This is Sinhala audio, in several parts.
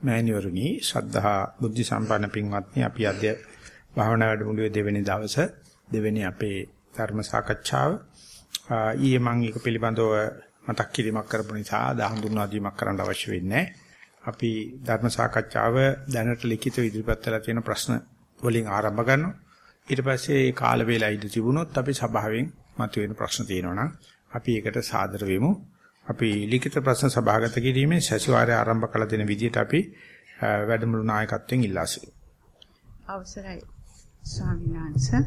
මෑණිවරුනි ශ්‍රද්ධා බුද්ධ සම්පන්න පින්වත්නි අපි අද භාවනා වැඩමුළුවේ දෙවෙනි දවස දෙවෙනි අපේ ධර්ම සාකච්ඡාව. ඊයේ මම ඒක පිළිබඳව මතක් කිරීමක් කරපු නිසා දහඳුන්වා දීමක් කරන්න අවශ්‍ය වෙන්නේ අපි ධර්ම සාකච්ඡාව දැනට ලිඛිතව ඉදිරිපත් කරලා තියෙන ප්‍රශ්න වලින් ආරම්භ කරනවා. ඊට පස්සේ කාල වේලා ඉඳ තිබුණොත් අපි සභාවෙන් මතුවෙන ප්‍රශ්න තියෙනවා නම් අපි ඒකට සාදර වෙමු. අපි ලිඛිත ප්‍රශ්න සභාගත කිරීමේ සැසිවාරය ආරම්භ කළ දෙන විදිහට අපි වැඩමුළු නායකත්වයෙන් ඉල්ලා සිටිමු. අවසරයි ස්වාමීන් වහන්සේ.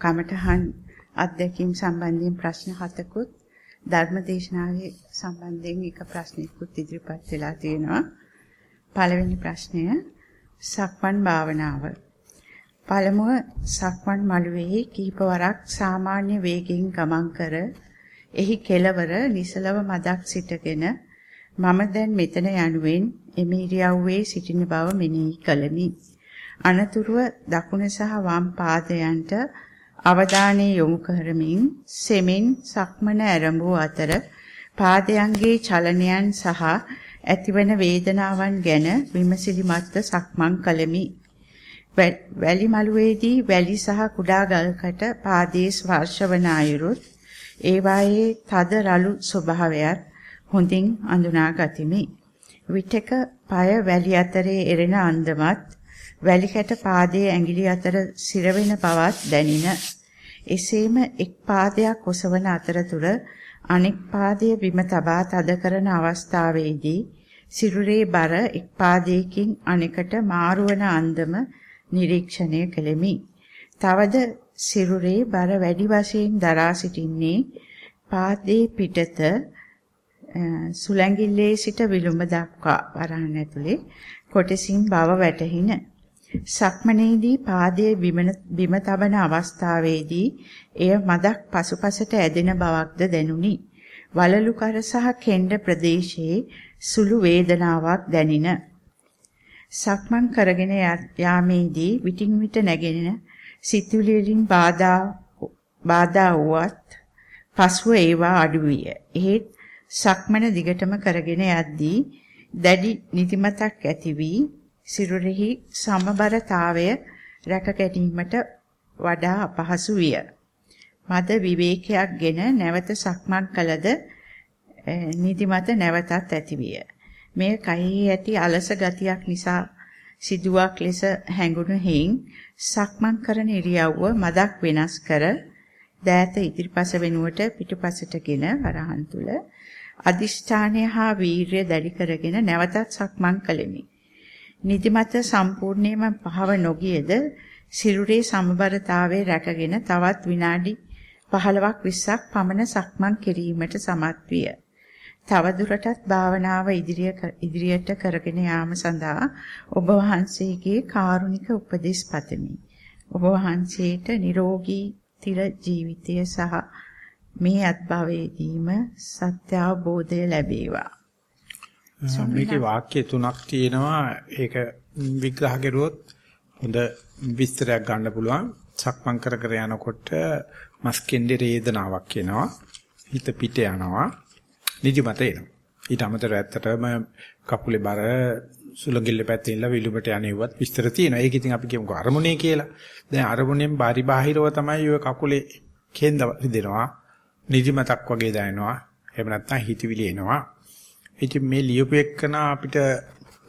කමඨහන් අධ්‍යක්ීම් සම්බන්ධයෙන් ප්‍රශ්න හතකුත් ධර්මදේශනාවේ සම්බන්ධයෙන් එක ප්‍රශ්නයකුත් ඉදිරිපත් වෙලා තියෙනවා. පළවෙනි ප්‍රශ්නය සක්මන් භාවනාව. පළමුව සක්මන් මළුවේ කීප වරක් සාමාන්‍ය වේගයෙන් ගමන් කර එහි කෙලවර නිසලව මදක් සිටගෙන මම දැන් මෙතන යනුවෙන් එමීරියව්වේ සිටින බව මෙනෙහි කළමි. අනතුරුව දකුණ සහ වම් පාදයන්ට අවධානය යොමු කරමින් සෙමින් සක්මන ආරම්භ අතර පාදයන්ගේ චලනයන් සහ ඇතිවන වේදනාවන් ගැන විමසිලිමත්ව සක්මන් කළමි. වැලි මළුවේදී වැලි සහ කුඩා ගල්කට පාදයේ ස්පර්ශ වන අයුරුත් ඒවායේ තද රළු ස්වභාවයත් හොඳින් අඳුනා ගතිමි. විටක পায় වැලි අතරේ එරෙන අන්දමත් වැලි කැට පාදයේ ඇඟිලි අතර සිරවෙන බවත් දැනින. එසේම එක් පාදයක් ඔසවන අතරතුර අනෙක් පාදය බිම තබා තද කරන අවස්ථාවේදී සිරුරේ බර එක් පාදයකින් අනෙකට මාරුවන අන්දම නිරීක්ෂණය කළෙමි. තවද සිරුරේ බර වැඩි වශයෙන් දරා සිටින්නේ පාදයේ පිටත සුලැඟිල්ලේ සිට විලුඹ දක්වා වරහන් ඇතුලේ කොටසින් බව වැටහින. සක්මනේදී පාදයේ බිම තබන අවස්ථාවේදී එය මදක් පසුපසට ඇදෙන බවක්ද දැනුනි. වලලු කර සහ කෙන්ඩ ප්‍රදේශයේ සුළු වේදනාවක් දැනින. සක්මන් කරගෙන යාමේදී විටින් විට නැගෙන සිතුවිලි වලින් බාධා බාධා වුවත් පසුව ඒවා අඩු විය. එහෙත් සක්මන දිගටම කරගෙන යද්දී දැඩි නිදිමතක් ඇති වී සිරුරෙහි සමබරතාවය රැක ගැනීමට වඩා අපහසු විය. මද විවේකයක්ගෙන නැවත සක්මන් කළද නිදිමත නැවතත් ඇති විය. මෙය කයෙහි ඇති අලස ගතියක් නිසා සිදුවක් ලෙස හැඟුණු හේයින් සක්මන් කරන ඉරියව්ව මදක් වෙනස් කර දෑත ඉදිරිපස වෙනුවට පිටුපසටගෙන වරහන් තුල අදිෂ්ඨානය හා වීරිය දැඩි කරගෙන නැවතත් සක්මන් කළෙමි. නිදිමත සම්පූර්ණයෙන්ම පහව නොගියද සිරුරේ සමබරතාවයේ රැකගෙන තවත් විනාඩි 15ක් 20ක් පමණ සක්මන් කිරීමට සමත් විය. තවදුරටත් භාවනාව ඉදිරියට කරගෙන යාම සඳහා ඔබ වහන්සේගේ කාරුණික උපදෙස් පතමි. ඔබ වහන්සේට නිරෝගී තිර ජීවිතය සහ මේ අත්භවයේදීම සත්‍ය අවබෝධය ලැබේවා. මේකේ වාක්‍ය තුනක් තියෙනවා ඒක විග්‍රහ කරුවොත් හොඳ විස්තරයක් ගන්න පුළුවන්. සක්මන් කර කර යනකොට මස්කෙන්ඩේ වේදනාවක් එනවා. හිත පිට යනවා. නිදිමත එනවා. ඊට අමතරව ඇත්තටම කකුලේ බර සුලගිල්ල පැත්තේ ඉඳලා විලුඹට යන්නේවත් විස්තර තියෙනවා. ඒක ඉතින් අපි කියමුකෝ අරමුණේ කියලා. දැන් අරමුණෙන් බාරි බාහිරව තමයි ඔය කකුලේ කේන්ද රිදෙනවා. නිදිමතක් වගේ දැනෙනවා. එහෙම නැත්නම් හිතවිලි එනවා. ඉතින් මේ ලියුපු එක්කන අපිට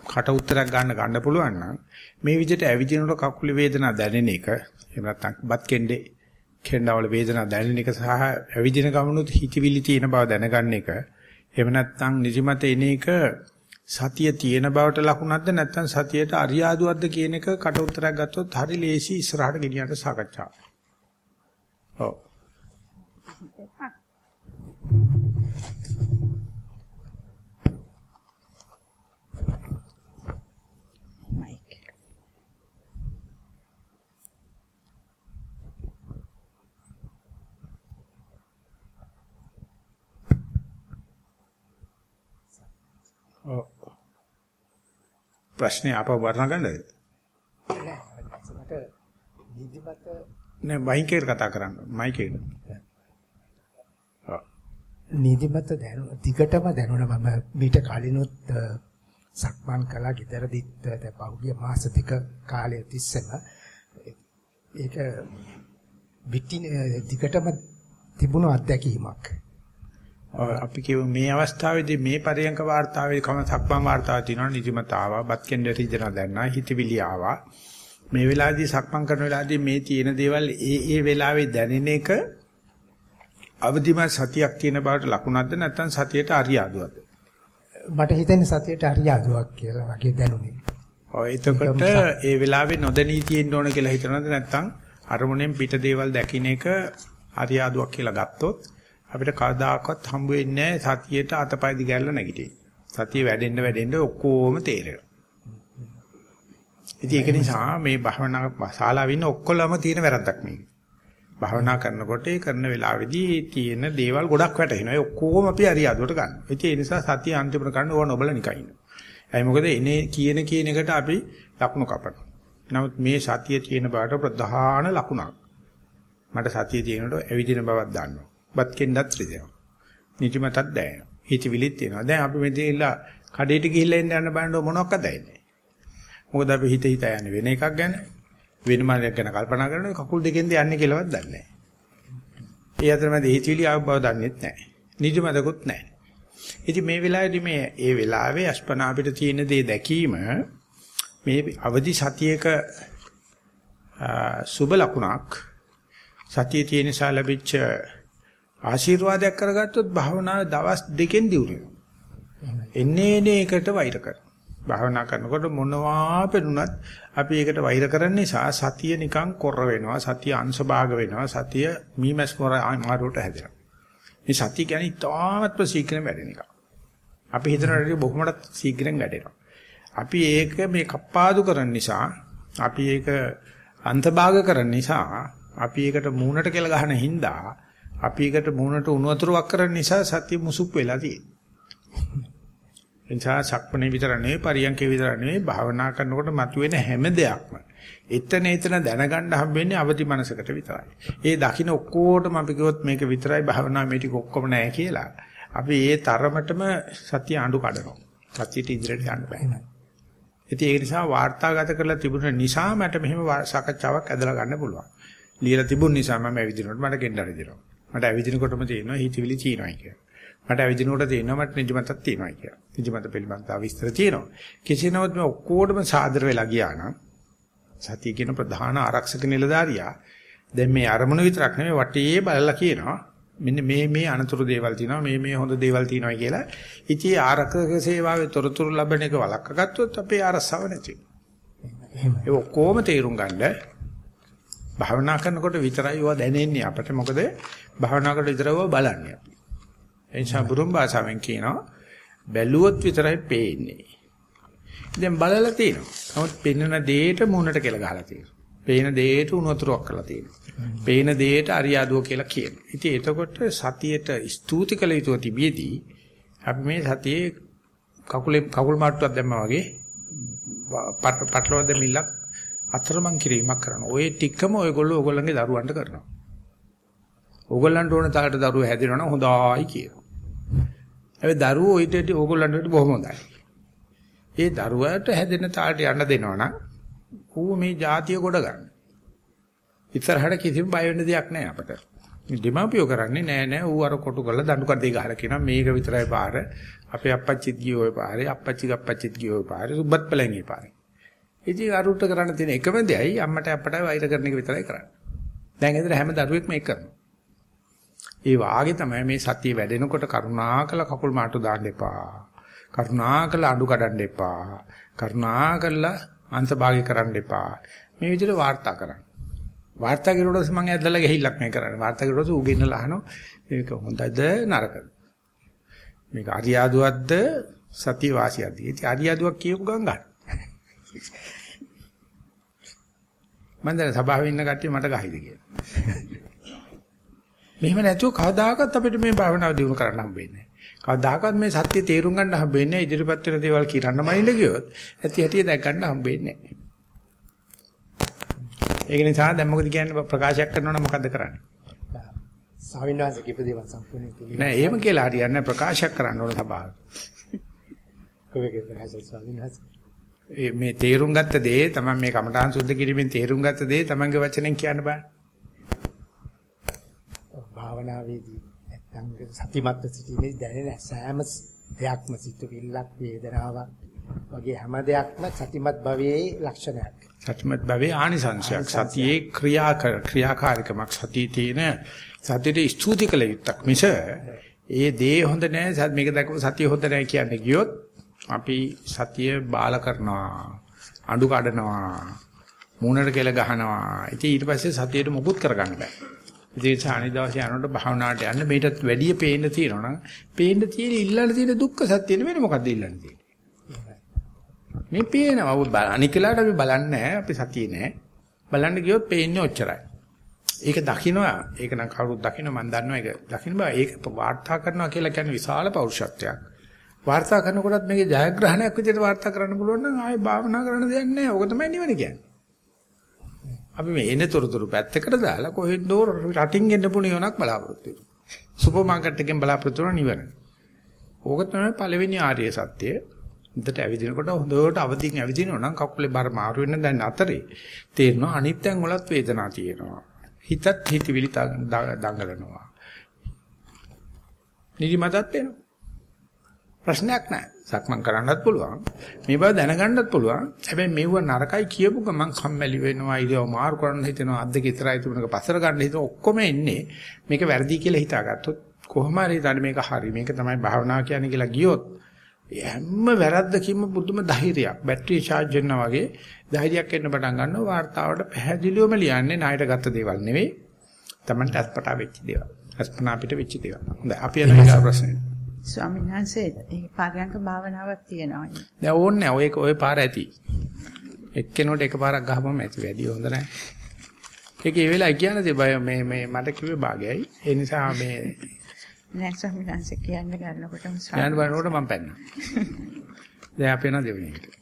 කට උත්තරයක් ගන්න ගන්න පුළුවන් නම් මේ විදිහට ඇවිදිනකොට කකුලේ වේදනාව දැනෙන එක එහෙම නැත්නම් බත් කෙන්ඩේ කෙන්ඩවල වේදනාව දැනෙන එක සහ ඇවිදින ගමනුත් හිතවිලි තියෙන බව දැනගන්න එක එහෙම නැත්නම් නිදිමත එන එක සතිය තියෙන බවට ලකුණක්ද නැත්නම් සතියට අරියාදුවක්ද කියන එක කට උතරයක් ගත්තොත් හරි ලේසි ඉස්සරහට ගෙනියන්න සාකච්ඡාව. ඔව්. ප්‍රශ්නේ ආපහු වර්ණ ගන්නද? නෑ මයික් එකට කතා කරන්න මයික් එකට. ඔව්. නිදිමත දැනුණ දිගටම දැනුණා මම මීට කලිනුත් සක්මන් කළා ගෙදරදිත් දැන් පහුගිය මාස දෙක කාලය තිස්සෙම ඒක පිටින් දිගටම තිබුණු අත්දැකීමක්. අපි කියමු මේ අවස්ථාවේදී මේ පරියංක වාර්තාවේ කම සක්මන් වාර්තාව තියෙනවා නිදිමත ආවා, බත් කෙන්ඩ රිදෙන දැන්නා, හිතවිලි ආවා. මේ වෙලාවේදී සක්මන් කරන වෙලාවේදී මේ තියෙන දේවල් ඒ ඒ වෙලාවේ දැනෙන එක අවදිමත් සතියක් තියෙන බවට ලකුණක්ද නැත්නම් සතියට අරියාදුවක්ද? මට හිතෙන්නේ සතියට අරියාදුවක් කියලා වගේ දැනුනේ. ඔය එතකොට ඒ වෙලාවේ නොදැනී තියෙන්න ඕන කියලා හිතනවද නැත්නම් අරමුණෙන් පිට දේවල් දකින්න එක අරියාදුවක් කියලා ගත්තොත් අපිට කවදාකවත් හම්බ වෙන්නේ නැහැ සතියට අතපය දිගැල්ල නැගිටින්න. සතිය වැඩෙන්න වැඩෙන්න ඔක්කොම තේරෙනවා. ඉතින් ඒක නිසා මේ භවනා ශාලාවේ ඉන්න ඔක්කොලම තියෙන වැරද්දක් මේක. භවනා කරනකොට ඒ කරන වෙලාවේදී තියෙන දේවල් ගොඩක් වැටහෙනවා. ඒ ඔක්කොම අපි අරියාදුවට ගන්න. ඉතින් ඒ නිසා සතිය අන්තිමට ගන්න ඕන ඔබල නිකන් ඉන්න. ඒ මොකද එනේ කියන කියන එකට අපි ලකුණු කපනවා. නමුත් මේ සතිය තියෙන බාට ප්‍රධාන ලකුණක්. මට සතිය තියෙනකොට ඇවිදින බවක් දන්නවා. බත් කෙන්ඩත් රිදෙනවා. නිදිමතක් දැනෙනවා. හිතවිලිත් තියෙනවා. දැන් අපි මෙතනilla කඩේට ගිහිල්ලා එන්න යන බණ්ඩෝ මොනවක්ද දැනෙන්නේ. මොකද අපි හිත හිත යන්නේ වෙන එකක් ගැන. වෙන මානයක් ගැන කල්පනා කරන කකුල් දෙකෙන්ද යන්නේ කියලාවත් දන්නේ නැහැ. ඒ අතරමැද හිතවිලි ආව බව දන්නේත් නැහැ. නිදිමතකුත් නැහැ. ඉතින් මේ වෙලාවේදී මේ ඒ වෙලාවේ අස්පනා අපිට තියෙන දේ දැකීම මේ අවදි සතියේක සුබ ලකුණක් සතියේ තියෙන නිසා ලැබිච්ච ආශිර්වාදයක් කරගත්තොත් භාවනාව දවස් දෙකෙන් දියුණු වෙනවා. එන්නේ එන්නේ එකට වෛර කරනවා. භාවනා කරනකොට මොනවා පෙනුනත් අපි ඒකට වෛර කරන නිසා සතිය නිකන් කොර වෙනවා සතිය අංශභාග වෙනවා සතිය මීමස් මොර මාරුවට හැදෙනවා මේ සතිය කියන්නේ තාමත්ම ශීඝ්‍රයෙන් වැඩෙන එක අපි හිතනට බොහොමඩ ශීඝ්‍රයෙන් වැඩෙනවා අපි ඒක මේ කප්පාදු කරන නිසා අපි ඒක අන්තභාග කරන නිසා අපි ඒකට මූණට කියලා ගහන හින්දා අපි ඒකට මූණට උණු වතුරක් කරන නිසා සතිය මුසුක් වෙලා තියෙනවා එනිසා සක්මණේ විතර නෙවෙයි පරියන්කේ විතර නෙවෙයි භාවනා කරනකොට මතුවෙන හැම දෙයක්ම එතන එතන දැනගන්න හම්බෙන්නේ අවදි මනසකට විතරයි. ඒ දකින්න ඔක්කොටම අපි කිව්වොත් මේක විතරයි භාවනා මේ ටික ඔක්කොම නැහැ කියලා. අපි ඒ තරමටම සතිය අඬු කඩනවා. සතියට ඉදිරියට යන්න බෑ. ඉතින් ඒ නිසා වාර්තාගත කරලා තිබුණ නිසා මට මෙහෙම සාකච්ඡාවක් ඇදලා ගන්න පුළුවන්. ලියලා තිබුණ නිසා මම ඇවිදිනකොට මට ගෙන්නරි දෙනවා. මට ඇවිදිනකොටම තියෙනවා හිතවිලි තියෙනවා කියලා. මට ඇවිදිනකොට තේරෙනවා මට නිදිමතක් තියෙනවා කියලා. නිදිමත පිළිබඳව විස්තර තියෙනවා. කෙසේ නමුත් මේ ඔක්කොටම සාදර වෙලා ගියා නම් සතිය කියන ප්‍රධාන ආරක්ෂක නිලධාරියා දැන් මේ අරමුණ විතරක් නෙමෙයි වටේ බලලා කියනවා මෙන්න මේ මේ අනතුරු දේවල් තියෙනවා මේ මේ හොඳ දේවල් තියෙනවා කියලා. ඉතින් ආරක්ෂක සේවාවේ තොරතුරු ලැබෙන එක වළක්වගත්තොත් අපේ අරසව නැති වෙනවා. ඒ ඔක්කොම තේරුම් ගන්න භාවනා කරනකොට විතරයි ඒවා දැනෙන්නේ අපිට මොකද භාවනා කරලා විතරව බලන්නේ අපි. එනිසා බුරුම් භාෂාවෙන් කියනවා බැලුවොත් විතරයි පේන්නේ. දැන් බලලා තියෙනවා. නමුත් පෙන්වන දෙයට මූණට කියලා ගහලා තියෙනවා. පේන දෙයට උණුතුරක් කරලා තියෙනවා. පේන දෙයට අරියාදුව කියලා කියනවා. ඉතින් එතකොට සතියට ස්තුති කළ යුතු තිබියදී අපි මේ සතියේ කකුලේ කකුල් මාට්ටුවක් දැම්මා වගේ පටලවා දෙමිලක් අතරමං කිරීමක් කරනවා. ওই ටිකම ඔයගොල්ලෝ ඔයගොල්ලන්ගේ දරුවන්ට කරනවා. ඔයගොල්ලන්ට ඕන තරමට දරුවෝ හැදෙනවනම් හොඳයි කියනවා. හැබැයි දරුවෝ ඊට ඔයගොල්ලන්ට බොහොම හොඳයි. ඒ දරුවාට හැදෙන තාලට යන්න දෙනවනම් ඌ මේ જાතිය ගොඩ ගන්න. ඉතරහට කිසිම බය වෙන්න දෙයක් නැහැ අපට. දෙමාපියෝ කරන්නේ නෑ නෑ ඌ අර කොටු කරලා දඬු කඩේ ගහලා කියනවා මේක විතරයි පාර. අපේ අප්පච්චිත් ගියේ ওই පාරේ අප්පච්චි අප්පච්චිත් ගියේ ওই පාරේ සුබත් පළංගේ පාරේ. ඉතින් අරුට කරන්න තියෙන එකම දෙයයි අම්මට අප්පටයි වෛර කරන එක විතරයි කරන්නේ. දැන් ඇදලා හැම දරුවෙක් මේක කරනවා. ඒ වාගේ තමයි මේ සතිය වැඩෙනකොට කරුණාකල කකුල් මාට්ටු දාන්න එපා. කරුණාකල අඬු කඩන්න එපා. කරුණාකල අන්තභාගී කරන්න එපා. මේ විදිහට වාර්තා කරන්න. වාර්තා කරුවොත් මම ඇදලා ගිහිල්ලක් මේ කරන්නේ. වාර්තා කරුවොත් ඌගෙන්නලා අහනවා මේක හොඳද නරකද? මේක අරියාදුවක්ද සතිය වාසියක්ද? ඉතින් අරියාදුවක් කියපු ගමන් ගන්න. මම දැන් සභාවේ ඉන්න කට්ටිය මට ගහයිද කියලා. මෙහෙම නැතුව කවදාකවත් අපිට මේ භාවනාව දිනු කරන්න හම්බෙන්නේ නැහැ. කවදාකවත් මේ සත්‍ය තේරුම් ගන්න හම්බෙන්නේ නැහැ. ඉදිරිපත් වෙන දේවල් කිරන්න මනින්න ගියොත් ඇති හැටි දැක් ගන්න හම්බෙන්නේ නැහැ. ඒක නිසා දැන් මොකද කියන්නේ ප්‍රකාශයක් කරනවා නම් මොකද්ද කරන්නේ? ස්වාමීන් වහන්සේ කිපදේ මම සම්පූර්ණයෙන් පිළිගන්නවා. නෑ එහෙම කියලා හරියන්නේ ප්‍රකාශ කරන්න ඕන ප්‍රකාශ ස්වාමීන් වහන්සේ? ඒ මේ තේරුම් ගත්ත දේ තමයි මේ කමඨාන් සුද්ධ කිරීමෙන් තේරුම් ගත්ත දේ තමන්ගේ වචනෙන් කියන්න බෑ. භාවනාවේදී නැත්තම් සතිමත්ව සිටීමේ දැනෙන සෑම දෙයක්ම සිතුවිල්ලක් වේදනාවක් වගේ හැම දෙයක්ම සතිමත් භවයේ ලක්ෂණයක්. සත්‍යමත් භවයේ ආනිසංශයක්. සතියේ ක්‍රියා ක්‍රියාකාරීකමක්. සතියේ තියෙන සතියේ ස්තුති කළ යුත්තක් මිස ඒ දේ හොඳ නැහැ මේක දැකපු සතිය හොඳ නැහැ කියන්නේ ගියොත් අපි සතිය බාල කරනවා අඬු කඩනවා මූණට කෙල ගහනවා. ඉතින් ඊට පස්සේ සතියට මුකුත් කරගන්න බෑ. ඉතින් සානිදාසේ යනකොට භාවනාවට යන්න මේකටත් වැඩිය පේන්න තියෙනවා නම් පේන්න තියෙන ඉල්ලන්න තියෙන දුක්ඛ සත්‍ය නෙවෙයි මොකද්ද ඉල්ලන්න තියෙන්නේ. මේ පේනවා. අනිකලාට අපි බලන්නේ අපි සතියේ නෑ බලන්න ගියොත් පේන්නේ ඔච්චරයි. ඒක දකින්නවා ඒක නම් කවුරුත් දකින්න මම දන්නවා. ඒක දකින්න බෑ. ඒක වාර්තා කරනවා කියලා කියන්නේ විශාල පෞරුෂත්වයක්. වාර්තා කරනකොටත් මේකේ ජයග්‍රහණයක් විදිහට වාර්තා කරන්න පුළුවන් නම් ආයේ භාවනා කරන්න දෙයක් නැහැ. ඕක තමයි නිවන කියන්නේ. අපි මේ එන තොරතුරු පැත්තකට දාලා කොහෙන්දෝ රටින් ගෙන්න පුණියොනක් බලාපොරොත්තු වෙනවා. සුපර් මාකට් එකෙන් බලාපොරොත්තු වෙන නිවන. ඕක තමයි පළවෙනි ආර්ය සත්‍යය. හිතට ඇවිදිනකොට හොඳට අවදිින් ඇවිදිනවා නම් කකුලේ බර මාරු වෙන දැන් අතරේ තේරෙනවා අනිත්යෙන් වලත් වේදනාව තියෙනවා. හිතත් හිතවිලි දඟලනවා. නිදිමතත් එනවා. ප්‍රශ්නයක් නැහැ. සක්මන් කරන්නත් පුළුවන්. මේ බව දැනගන්නත් පුළුවන්. හැබැයි මෙව නරකයි කියපු ගමන් කම්මැලි වෙනවා, ඉරියව මාරු කරන්න හිතෙනවා, අද්දක ඉතරයි තුනක පස්සර ගන්න හිතන ඔක්කොම එන්නේ මේක වැරදි කියලා හිතාගත්තොත් කොහොම හරි හිතන්නේ මේක හරි. මේක තමයි භාවනාව කියන්නේ කියලා ගියොත් හැම වැරද්දකින්ම පුදුම ධෛර්යයක්. බැටරි charge වෙනවා වගේ ධෛර්යයක් එන්න පටන් ගන්නවා. වාර්තාවට පැහැදිලිවම ලියන්නේ ණයට ගත්ත දේවල් නෙවෙයි. Tamanට අත්පටා වෙච්ච දේවල්. අස්පනා අපිට වෙච්ච දේවල්. හොඳයි. අපි යන ඊගා ප්‍රශ්නේ. ස්වාමීන් වහන්සේ ඒ පාරයන්ක භාවනාවක් තියෙනවා. දැන් ඕනේ ඔය ඔය පාර ඇති. එක්කෙනෙකුට එකපාරක් ගහපම ඇති වැඩි හොඳ නැහැ. ඒක වෙලාවයි කියන්නේ බය මේ මේ මට කිව්වේ භාගයයි. ඒ නිසා මේ නෑ ස්වාමීන් වහන්සේ කියන්න ගන්නකොටම යන්න බලනකොට මම පැන්නා. දැන් අපි යන දෙවෙනි එකට.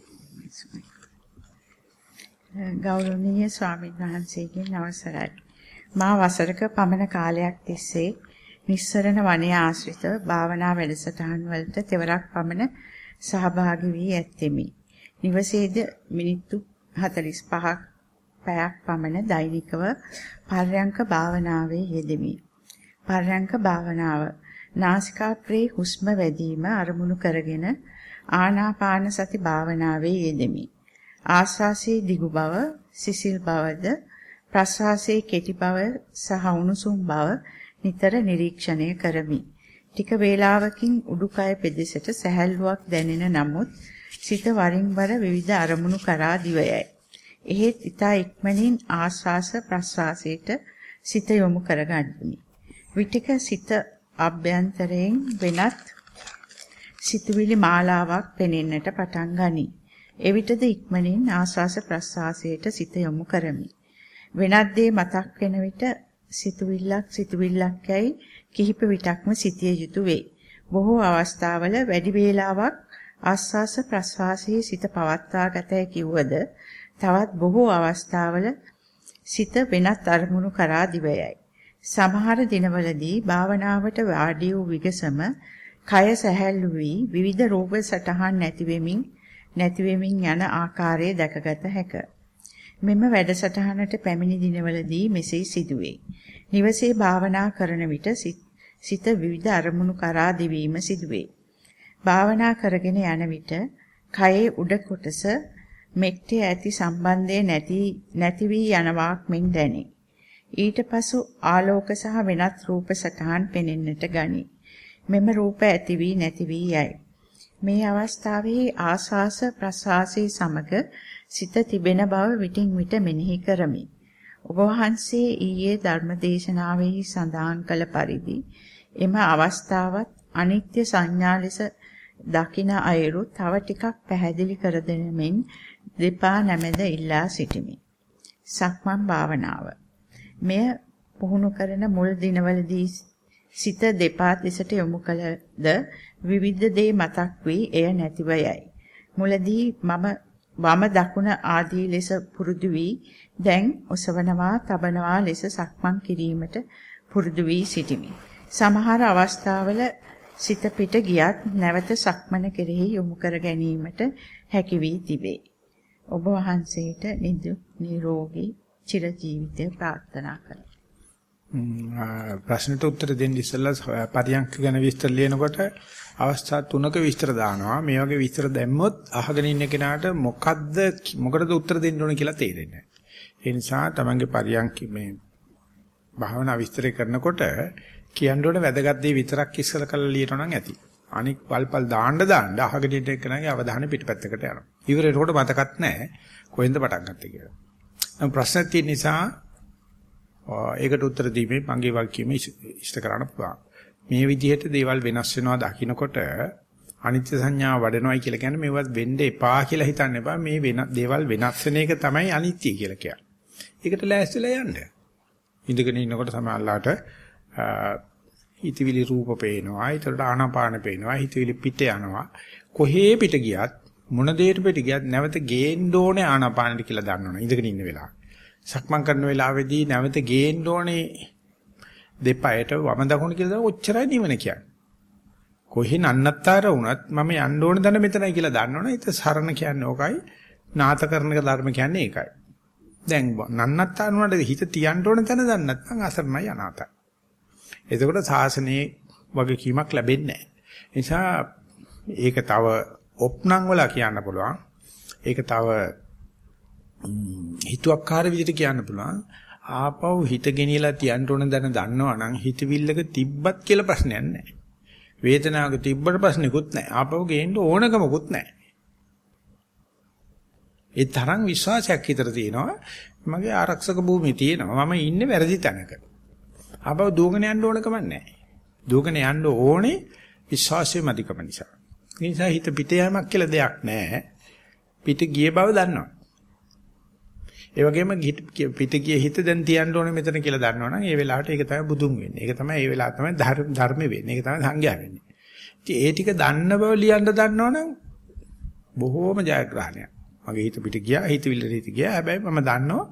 ගෞරවනීය ස්වාමීන් වහන්සේගෙන් අවසරයි. මා වසරක පමණ කාලයක් තිස්සේ නිස්සරණ වනයේ ආශ්‍රිත භාවනා වැඩසටහන් වලට තෙවරක් පමණ සහභාගී වී ඇත්තෙමි. නිවසේද මිනිත්තු 45ක් පැයක් පමණ දෛනිකව පර්යංක භාවනාවේ යෙදෙමි. පර්යංක භාවනාව නාසිකාග්‍රේ හුස්ම වැදීම අරමුණු කරගෙන ආනාපාන සති භාවනාවේ යෙදෙමි. ආස්වාසේ දිගු බව, සිසිල් බවද, ප්‍රස්වාසයේ කෙටි බව සහ උණුසුම් බව නිතර නිරීක්ෂණය කරමි. ටික වේලාවකින් උඩුකය පෙදෙසට සැහැල්ලුවක් දැනෙන නමුත් සිත වරින් වර විවිධ අරමුණු කරා දිවයයි. එහෙත් ඊතා ඉක්මනින් ආස්වාස ප්‍රස්වාසයට සිත යොමු කරගන්නිමි. විටික සිත අභ්‍යන්තරයෙන් වෙනත් සිතුවිලි මාලාවක් පෙනෙන්නට පටන් ගනී. එවිටද ඉක්මනින් ආස්වාස ප්‍රස්වාසයට සිත යොමු කරමි. වෙනත් දේ මතක් වෙන විට සිතුවිල්ලක් සිතුවිල්ලක් යයි කිහිප විටක්ම සිටිය යුතුය වේ. බොහෝ අවස්ථාවල වැඩි වේලාවක් ආස්වාස ප්‍රස්වාසයේ සිත පවත්වා ගතයි කිව්වද තවත් බොහෝ අවස්ථාවල සිත වෙනත් අරමුණු කරා දිවයයි. සමහර දිනවලදී භාවනාවට වාඩි වූ විගසම කය සැහැල්ලු වී විවිධ රූප සටහන් නැති වෙමින් නැති වෙමින් යන ආකාරය දැකගත හැකිය. මෙම වැඩසටහනට පැමිණි දිනවලදී මෙසේ සිදුවේ. නිවසේ භාවනා කරන විට සිත විවිධ අරමුණු කරා දිවීම සිදුවේ. භාවනා කරගෙන යන විට කයේ උඩ කොටස මෙට්ටේ ඇති සම්බන්ධය නැති නැති වී යනවාක් මෙන් දැනේ. ඊට පසු ආලෝක සහ වෙනත් රූප සටහන් පෙනෙන්නට ගනී. මෙම රූප ඇති වී නැති වී යයි. මේ අවස්ථාවේ ආස්වාස ප්‍රසවාසයේ සමග සිත තිබෙන බව විටින් විට මෙනෙහි කරමි. ඔබ වහන්සේ ඊයේ ධර්මදේශනාවෙහි සඳහන් කළ පරිදි එම අවස්ථාවත් අනිත්‍ය සංඥා ලෙස දකින අයුරු තව ටිකක් පැහැදිලි කර දෙනෙමින් දෙපා නැමෙද ඉල්ලා සිටිමි. සක්මන් භාවනාව. මෙය පුහුණු කරන මුල් දිනවලදී සිත දෙපා දෙසට යොමු කළද විවිධ දේ මතක් වී එය නැතිව යයි. මුලදී මම වම දකුණ ආදී ලෙස පුරුදු වී දැන් ඔසවනවා තබනවා ලෙස සක්මන් කිරීමට පුරුදු වී සිටිමි. සමහර අවස්ථාවල සිත පිට ගියත් නැවත සක්මන කෙරෙහි යොමු කර ගැනීමට හැකි වී තිබේ. ඔබ වහන්සේට නිරෝගී චිර ජීවිතය ප්‍රාර්ථනා කරමි. ප්‍රශ්නට උත්තර දෙන්න ඉස්සෙල්ලා පරියන්ක ගැන විස්තර ලියනකොට අවස්ථා තුනක විස්තර දානවා. මේ වගේ විස්තර දැම්මොත් අහගෙන ඉන්න කෙනාට මොකද්ද මොකටද උත්තර දෙන්න ඕන කියලා තේරෙන්නේ නැහැ. ඒ නිසා තමන්ගේ පරියන්ක මේ භාවනා විස්තර කරනකොට කියන්න ඕන වැදගත් දේ විතරක් ඉස්සර කරලා ලියනවා නම් ඇති. අනික් පල්පල් දාන්න දාන්න අහගෙන ඉන්න කෙනාගේ අවධානය පිටපැත්තකට යනවා. ඉවරේට මතකත් නැහැ කොහෙන්ද පටන් ගත්තේ කියලා. නම් ප්‍රශ්න තියෙන නිසා ඒකට උත්තර දීමේ මගේ වගකීම ඉෂ්ට කරන්න පුළුවන්. මේ විදිහට දේවල් වෙනස් වෙනවා දකින්නකොට අනිත්‍ය සංඥාව වඩනවායි කියලා කියන්නේ මේවත් වෙන්න එපා කියලා හිතන්න එපා. මේ වෙන දේවල් වෙනස් වෙන එක තමයි අනිත්‍ය කියලා කියන්නේ. ඒකට ලෑස්තිලා යන්න. ඉඳගෙන ඉන්නකොට සමහරලාට හිතවිලි රූප පේනවා, ඊටට ආනාපාන පේනවා, හිතවිලි පිට යනවා. කොහේ පිට ගියත් මොන දෙයකට පිට ගියත් නැවත ගේන්න ඕනේ ආනාපානෙට කියලා දන්නවනේ. ඉඳගෙන ඉන්න වෙලාව. සක්මන් කරන වෙලාවේදී නැවත ගේන්න ඕනේ දෙපයට වම දකුණ කියලා ඔච්චරයි නිවන කියන්නේ. කොහේ නන්නත්තර වුණත් මම යන්න ඕන දන්න මෙතනයි කියලා දන්නවනේ. ඒක සරණ කියන්නේ ඕකයි. නාත කරන ධර්ම කියන්නේ ඒකයි. දැන් නන්නත්තර වුණාට හිත තියන්න ඕන තැන දන්නේ නැත්නම් අසරණයි අනාතයි. එතකොට සාසනයේ වගකීමක් ලැබෙන්නේ නැහැ. නිසා ඒක තව ඔප්නම් වල කියන්න පුළුවන්. ඒක තව හිතුවක්කාර විදිහට කියන්න පුළුවන්. ආපහු හිත ගෙනියලා තියන්න ඕන දැන දන්නවා නම් හිතවිල්ලක තිබ්බත් කියලා ප්‍රශ්නයක් නැහැ. වේදනාවක තිබ්බට ප්‍රශ්නකුත් නැහැ. ආපහු ගේන්න ඕනකමකුත් නැහැ. ඒ තරම් විශ්වාසයක් හිතට තියෙනවා. මගේ ආරක්ෂක භූමිය තියෙනවා. මම ඉන්නේ වැරදි තැනක. ආපහු දුවගෙන යන්න ඕන කමක් නැහැ. දුවගෙන යන්න ඕනේ විශ්වාසය මදිකම නිසා. ඒ නිසා හිත පිට යෑමක් කියලා දෙයක් නැහැ. පිට ගිය බව දන්නවා. ඒ වගේම පිට ගිය හිත දැන් තියන්න ඕනේ මෙතන කියලා දන්නවනම් ඒ වෙලාවට ඒක තමයි බුදුන් වෙන්නේ. ඒක තමයි ඒ වෙලාව තමයි ධර්ම වෙන්නේ. ඒක තමයි සංඝයා වෙන්නේ. ඉතින් ඒ ටික දන්න බව ලියන්න දන්නවනම් බොහෝම ජයග්‍රහණයක්. මගේ හිත පිට ගියා, හිතවිල්ල හිත ගියා. හැබැයි මම දන්නවා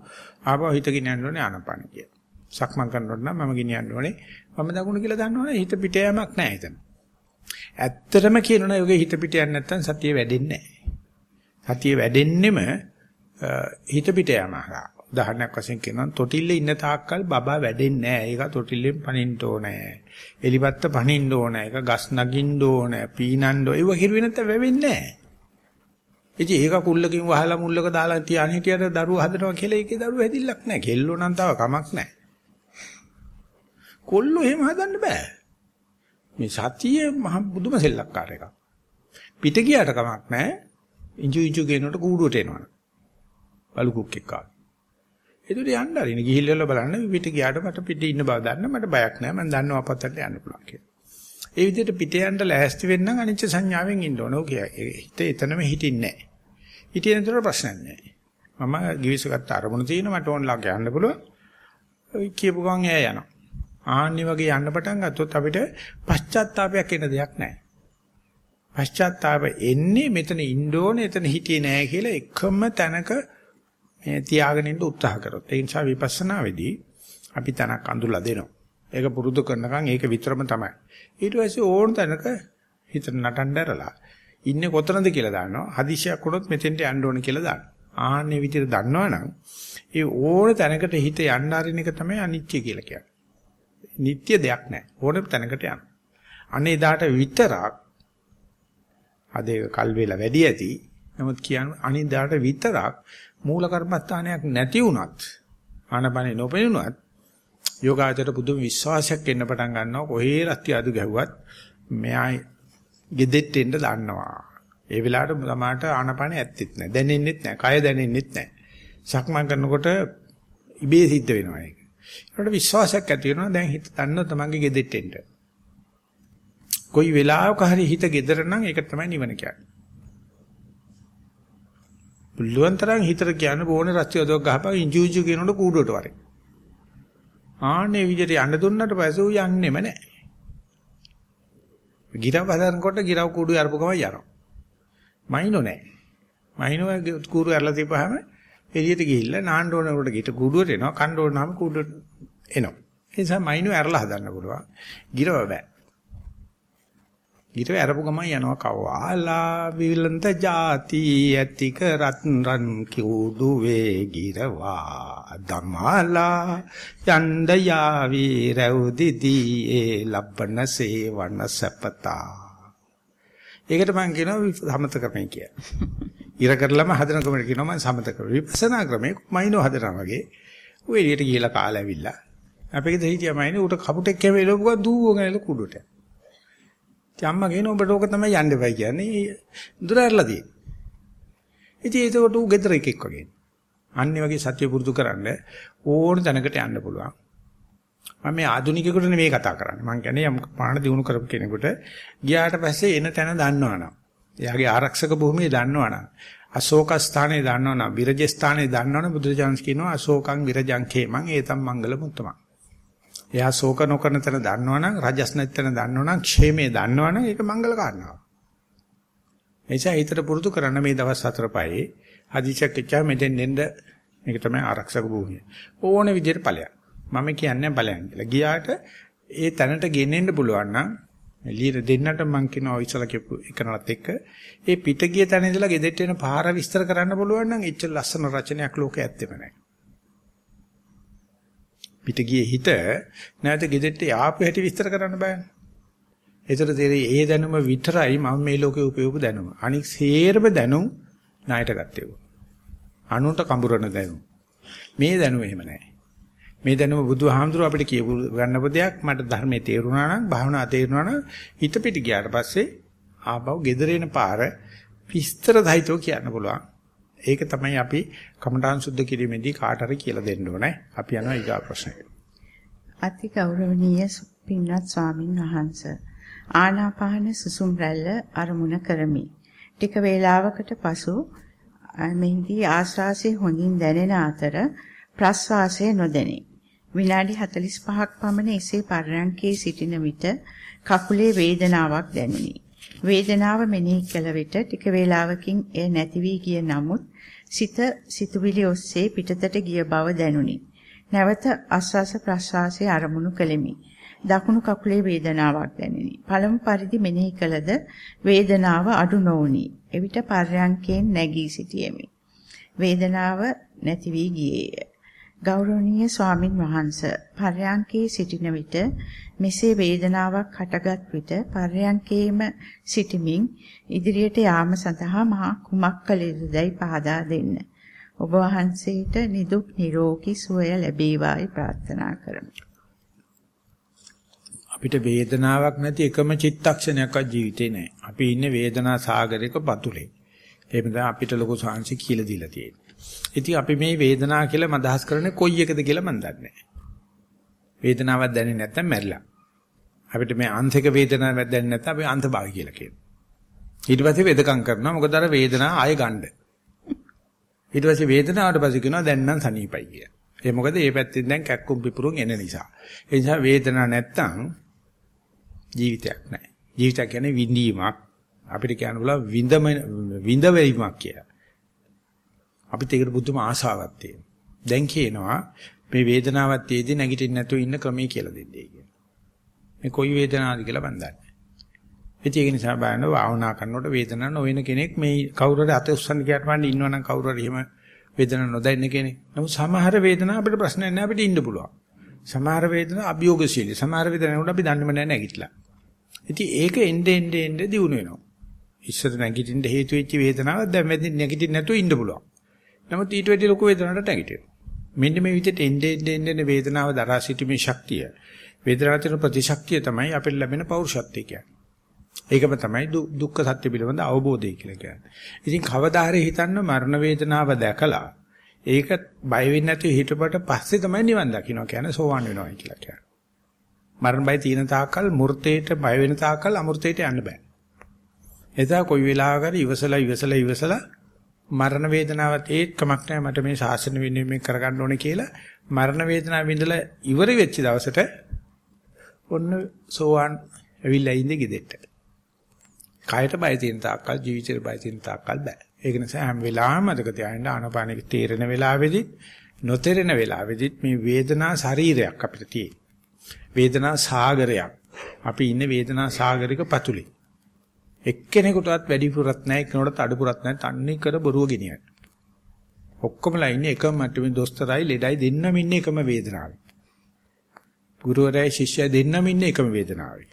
ආපහු හිත ගෙනියන්න ඕනේ ආනපාන කියලා. සක්මන් කරනකොට නම් මම ගෙනියන්න ඕනේ මම දකුණ කියලා දන්නවනේ හිත පිට යෑමක් නැහැ එතන. ඇත්තටම කියනවනේ යෝගේ හිත පිට යන්නේ නැත්නම් සතිය වැඩෙන්නේ නැහැ. සතිය වැඩෙන්නෙම හිත පිට යනවා. උදාහරණයක් වශයෙන් කියනවා තොටිල්ලේ ඉන්න තාක්කල් බබා වැඩෙන්නේ නැහැ. ඒක තොටිල්ලෙන් පනින්න ඕනේ. එලිපත්ත පනින්න ඕනේ. ඒක ගස් නගින්න ඕනේ. පීනන්න ඕනේ. ඒව හිරුවේ නැත්නම් වැවෙන්නේ නැහැ. ඉතින් ඒක කුල්ලකින් වහලා මුල්ලක දාලා තියාන හිටියට දරුවෝ හදනවා කියලා ඒකේ දරුවෝ හැදිල්ලක් නැහැ. කෙල්ලෝ නම් තව කමක් නැහැ. කොල්ලෝ එහෙම හදන්න බෑ. මේ සතිය මහ බුදුම සෙල්ලක්කාර එකක්. පිට ගියාට කමක් නැහැ. ඉංජු ඉංජු ගේනකොට කූඩුවට එනවා. බලු කුක්කෙක් ආවා. ඒකට යන්න ආරින ගිහිල්ලා බලන්න පිට ගියාට මට පිට ඉන්න බව දන්න මට බයක් නැහැ. මම දන්නවා අපත්තට යන්න පුළුවන් කියලා. ඒ විදිහට පිට යන්න ලෑස්ති වෙන්න අනිච්ච සංඥාවෙන් ඉන්න ඕන. ඔක හිත එතනම හිටින්නේ නැහැ. හිටියන විතර ප්‍රශ්නයක් නැහැ. මම ගිවිසගත්ත අරමුණ තියෙන මට ඕන ලාග යන්න පුළුවන්. ඔය කියපු ගමන් එයා යනවා. ආන්නි වගේ යන්න පටන් ගත්තොත් අපිට පශ්චාත්තාවයක් එන දෙයක් නැහැ. පශ්චාත්තාප එන්නේ මෙතන ඉන්න ඕනේ එතන හිටියේ නැහැ කියලා එකම තැනක මේ තියාගෙන ඉන්න උත්සාහ කරොත්. ඒ නිසා විපස්සනා වෙදී අපි තනක් අඳුල්ලා දෙනවා. ඒක පුරුදු කරනකම් ඒක විතරම තමයි. ඊට පස්සේ ඕන තැනක හිත නටන්න ඇරලා ඉන්නේ කොතනද කියලා දානවා. හදිසියක් වුණොත් මෙතෙන්ට යන්න ඕන කියලා දානවා. ආන්නේ විදිහට දන්නවනම් ඒ ඕන තැනකට හිත යන්න ආරින එක තමයි අනිත්‍ය කියලා කියන්නේ. නිට්ටය දෙයක් නැහැ. ඕන තැනකට යන්න. අනේ දාට විතරක් අද ඒක කල් වේලා වැඩි ඇති. නමුත් කියන්නේ අනිදාට විතරක් මූල කර්මස්ථානයක් නැති වුණත් ආනපනේ නොපෙනුනත් යෝගාචර පුදුම විශ්වාසයක් එන්න පටන් ගන්නවා කොහේ රත්ති අදු ගැහුවත් මෙයා ගෙදෙට්ට එන්න දන්නවා. ඒ වෙලාවට සමාහට ආනපනේ ඇත්තෙත් නැහැ. දැනෙන්නෙත් නැහැ. කය දැනෙන්නෙත් නැහැ. සක්මන් කරනකොට ඉබේ සිද්ධ වෙනවා ඒක. ඒකට විශ්වාසයක් ඇති වෙනවා දැන් හිත දන්නවා තමන්ගේ ගෙදෙට්ට එන්න. කොයි වෙලාවක හරි හිත gedera නම් ඒක තමයි නිවන කියන්නේ. පුළුවන් තරම් හිතට කියන්න ඕනේ රස්තියදක් ගහපන් ඉංජු ඉංජු කියනකොට කූඩුවට වරේ. ආන්නේ විදිහට යන්න දුන්නට පස්සේ ඌ යන්නෙම නැහැ. ගිරව හදනකොට ගිරව කූඩුවේ අරපු ගමන් යනවා. මයින්ෝ නැහැ. මයින්ෝ කූඩුව ඇරලා තියපහම එළියට ගිහිල්ලා නාන්න ඕන උඩට ගිට කූඩුවට එනවා කන්න ඕන නම් කූඩුවට එනවා. ඒ නිසා මයින්ව ඇරලා හදන්න පුළුවන්. ගිරව බෑ. ඊට අරපු ගමන් යනවා කවාලා විලන්ත ಜಾති ඇතික රත්රන් කිවුඩු වේගිරවා දමාලා යණ්ඩ යාවි රැවුදිදී ඒ ලබන සේවන සපතා ඒකට මම කියනවා සමත ක්‍රමය කියලා. ඉර කරලම හදන ක්‍රමයට කියනවා මම සමත ක්‍රමය. විපස්සනා ක්‍රමේ මයින්ව හදනවා වගේ. ඔය එළියට ගිහලා කාලා ඇවිල්ලා. අපේක දෙහිටියා මයින්ව උට කපුටෙක් කැවෙලෝපුවා දූවගෙන කුඩුට. ඉතින් අම්මා කියන ඔබට ඕක තමයි යන්න එපා කියන්නේ. දුර ඇරලා තියෙන්නේ. ඉතින් ඒකට ඌ ගෙදර එකෙක් වගේ. අන්නේ වගේ සත්‍ය පුරුදු කරන්න ඕන තැනකට යන්න පුළුවන්. මම මේ ආදුනිකයෙකුට නෙමෙයි කතා කරන්නේ. මම කියන්නේ යම් පාණ දිනු කරපු කෙනෙකුට ගියාට පස්සේ එන තැන දන්නවනම්. එයාගේ ආරක්ෂක භූමිය දන්නවනම්. අශෝක ස්ථානේ දන්නවනම්, විරජ ස්ථානේ දන්නවනම් බුදුරජාණන් කියනවා අශෝකං විරජං khemං ඒතම් මංගල මුත්තමං. එයා ශෝක නොකරන තැන දන්නවනම් රජස් නැත්තන දන්නවනම් ക്ഷേමේ දන්නවනම් ඒක මංගල කාරණාවක්. එනිසා හිතට පුරුදු කරන්න මේ දවස් හතර පහේ හදිසියක් එච්චා මෙතෙන් එන්න මේක තමයි ආරක්ෂක භූමිය. ඕන විදිහට ඵලයක්. මම කියන්නේ ඵලයන් කියලා. ගියාට ඒ තැනට ගෙනෙන්න පුළුවන් නම් එළියට දෙන්නට මං කියනවා ඉස්සලා කියපු එකනවත් එක්ක ඒ පිට ගිය තැන ඉඳලා ගෙදෙට්ට එන පාර විස්තර කරන්න පුළුවන් නම් එච්චර ලස්සන රචනයක් ලෝකේ ඇත්තෙම නැහැ. පිට ගියේ හිත නැවත ගෙදෙට්ට යාපු හැටි විස්තර කරන්න බෑනේ. ඒතර තේරෙයි ඒ දැනුම විතරයි මම මේ ලෝකේ උපයෝග දැනුම. අනික සේරම දැනුම් ණයට ගත්තේ. අනුන්ට කඹරන දැනුම. මේ දැනුම එහෙම නැහැ. මේ දැනුම බුදුහාමුදුරුව අපිට කියපු ගන්නපු දෙයක් මට ධර්මයේ තේරුණා නම් භාවනා තේරුණා නම් හිත පිට ගියාට පස්සේ ආපහු ගෙදර එන පාර විස්තර දහිතව කියන්න පුළුවන්. ඒක තමයි අපි කමඨාන් සුද්ධ කිරීමේදී කාට හරි කියලා දෙන්න ඕනේ. අපි යනවා ඊගා ප්‍රශ්නෙට. අති ගෞරවනීය පින්වත් ස්වාමින් වහන්සේ ආනාපාන සුසුම් රැල්ල අරමුණ කරමි. ටික වේලාවකට පසු මෙහිදී ආශ්වාසය හොඳින් දැනෙන අතර ප්‍රශ්වාසය නොදැනේ. විනාඩි 45ක් පමණ එසේ පරයන්කේ සිටින විට කකුලේ වේදනාවක් දැනුනි. වේදනාව මෙනෙහි කළ විට ටික වේලාවකින් එය නැති වී ගිය නමුත් සිත සිතුවිලි ඔස්සේ පිටතට ගිය බව දැනුනි. නැවත ආස්වාස ප්‍රස්වාසයේ අරමුණු කෙලිමි. දකුණු කකුලේ වේදනාවක් දැනිනි. පළමු පරිදි මෙනෙහි කළද වේදනාව අඩු නොවුනි. එවිට පර්යංකයෙන් නැගී සිටියෙමි. වේදනාව නැති වී ගියේය. ගෞරවනීය ස්වාමින් වහන්සේ පර්යංකේ සිටින විට මෙසේ වේදනාවක් හටගත් විට පර්යංකේම සිටමින් ඉදිරියට යාම සඳහා මා කුමක් කළ යුතුදයි පහදා දෙන්න. ඔබ වහන්සේට නිදුක් නිරෝගී සුවය ලැබේවායි ප්‍රාර්ථනා කරමි. අපිට වේදනාවක් නැති එකම චිත්තක්ෂණයක්වත් ජීවිතේ නැහැ. අපි ඉන්නේ වේදනා සාගරයක පතුලේ. ඒ නිසා අපිට ලොකු සාංශි කියලා දීලා තියෙනවා. ඉතින් අපි මේ වේදනාව කියලා මදහස් කරන්නේ කොයි එකද කියලා මන් දන්නේ නැහැ. වේදනාවක් දැනෙන්නේ නැත්නම් මැරිලා. අපිට මේ අන්තික වේදනාවක් දැනෙන්නේ නැත්නම් අපි අන්තභාගය කියලා කියනවා. ඊට පස්සේ වෙදකම් කරනවා මොකද අර වේදනාව ආයෙ ගන්න. ඊට පස්සේ වේදනාවට පස්සේ කියනවා දැන් නම් සනීපයි කියලා. ඒ මොකද මේ පැත්තෙන් දැන් කැක්කුම් පිපුරුම් එන නිසා. ඒ නිසා වේදනාවක් නැත්තම් ජීවිතයක් නැහැ. ජීවිතය කියන්නේ විඳීමක්. අපිට කියන්න බුලා විඳම විඳවීමක් කියලා. අපිට ඒකට බුදුම ආශාවක් තියෙනවා. දැන් කියනවා මේ වේදනාවත් තියේදී නැගිටින්න නැතුව ඉන්න ක්‍රමයේ කියලා දෙන්නේ කියලා. මේ කොයි වේදනාවද කියලා මන් දන්නේ. ඒක නිසා බලන්න භාවනා කරනකොට වේදනාවක් නොවන කෙනෙක් මේ කවුරු හරි අත උස්සන්න කියාට වන්නේ ඉන්නවනම් කවුරු හරි එහෙම වේදනාවක් නොදැන්න කෙනෙක්. නමුත් සමහර වේදනා අපිට ප්‍රශ්නයක් නෑ අපිට ඉන්න පුළුවන්. සමහර වේදනා අභියෝගශීලී. සමහර වේදනා උඩ අපි දන්නේම නෑ නැගිටලා. ඉතින් ඒක එnde එnde එnde දිනු වෙනවා. ඉස්සර නැගිටින්න හේතු වෙච්ච වේදනාවක් දැන් මෙතන නැගිටින්න නැතුව ඉන්න පුළුවන්. නමුත් ඊට වැඩි ලොකු වේදනාවක් නැගිටිනවා. මෙන්න මේ විදිහට එන්නේ එන්නේ වේදනාව දරා සිටීමේ ශක්තිය. වේදනාවට තියෙන ප්‍රතිශක්තිය තමයි අපිට ලැබෙන පෞරුෂත්වය කියන්නේ. ඒකම තමයි දුක්ඛ සත්‍ය පිළිබඳ අවබෝධය කියලා කියන්නේ. ඉතින් කවදා හරි හිතන්න මරණ වේදනාව දැකලා ඒක බය වෙන්නේ නැතුව හිටපට පස්සේ තමයි නිවන් දකින්න කියන්නේ සෝවන් වෙනවා කියලා කියන්නේ. මරණ බය තියෙන තාක්කල් මූර්තේට බය වෙන තාක්කල් අමූර්තේට යන්න බෑ. එදා කොයි වෙලාවක හරි ඉවසලා ඉවසලා ඉවසලා මරණ වේදනාවත් ඒත් කමක් නැහැ මට මේ ශාසන වෙනුවෙන් කරගන්න ඕනේ කියලා මරණ වේදනාව විඳලා ඉවර වෙච්ච දවසට ඔන්න සෝවාන් ඇවිල්ලා ඉඳි ගෙදෙට්ට. කයට බය තියෙන තාක්කල් ජීවිතේට බය තියෙන තාක්කල් බෑ. ඒක නිසා හැම වෙලාවෙම මතක තියාගන්න ආනපානෙක තේරෙන වෙලාවෙදිත් නොතේරෙන වෙලාවෙදිත් මේ වේදනා ශරීරයක් අපිට තියෙන. වේදනා සාගරයක්. අපි ඉන්නේ වේදනා සාගරික පතුලේ. එක්කෙනෙකුටවත් වැඩිපුරක් නැහැ, එක්කෙනෙකුටත් අඩුපුරක් නැහැ. තන්නේ කර බොරුව ගෙනියන්න. ඔක්කොමලා ඉන්නේ එකම මට්ටමේ දොස්තරයි ලෙඩයි දෙන්නම ඉන්නේ එකම වේදනාවේ. ගුරුවරයයි ශිෂ්‍යයයි දෙන්නම ඉන්නේ එකම වේදනාවේ.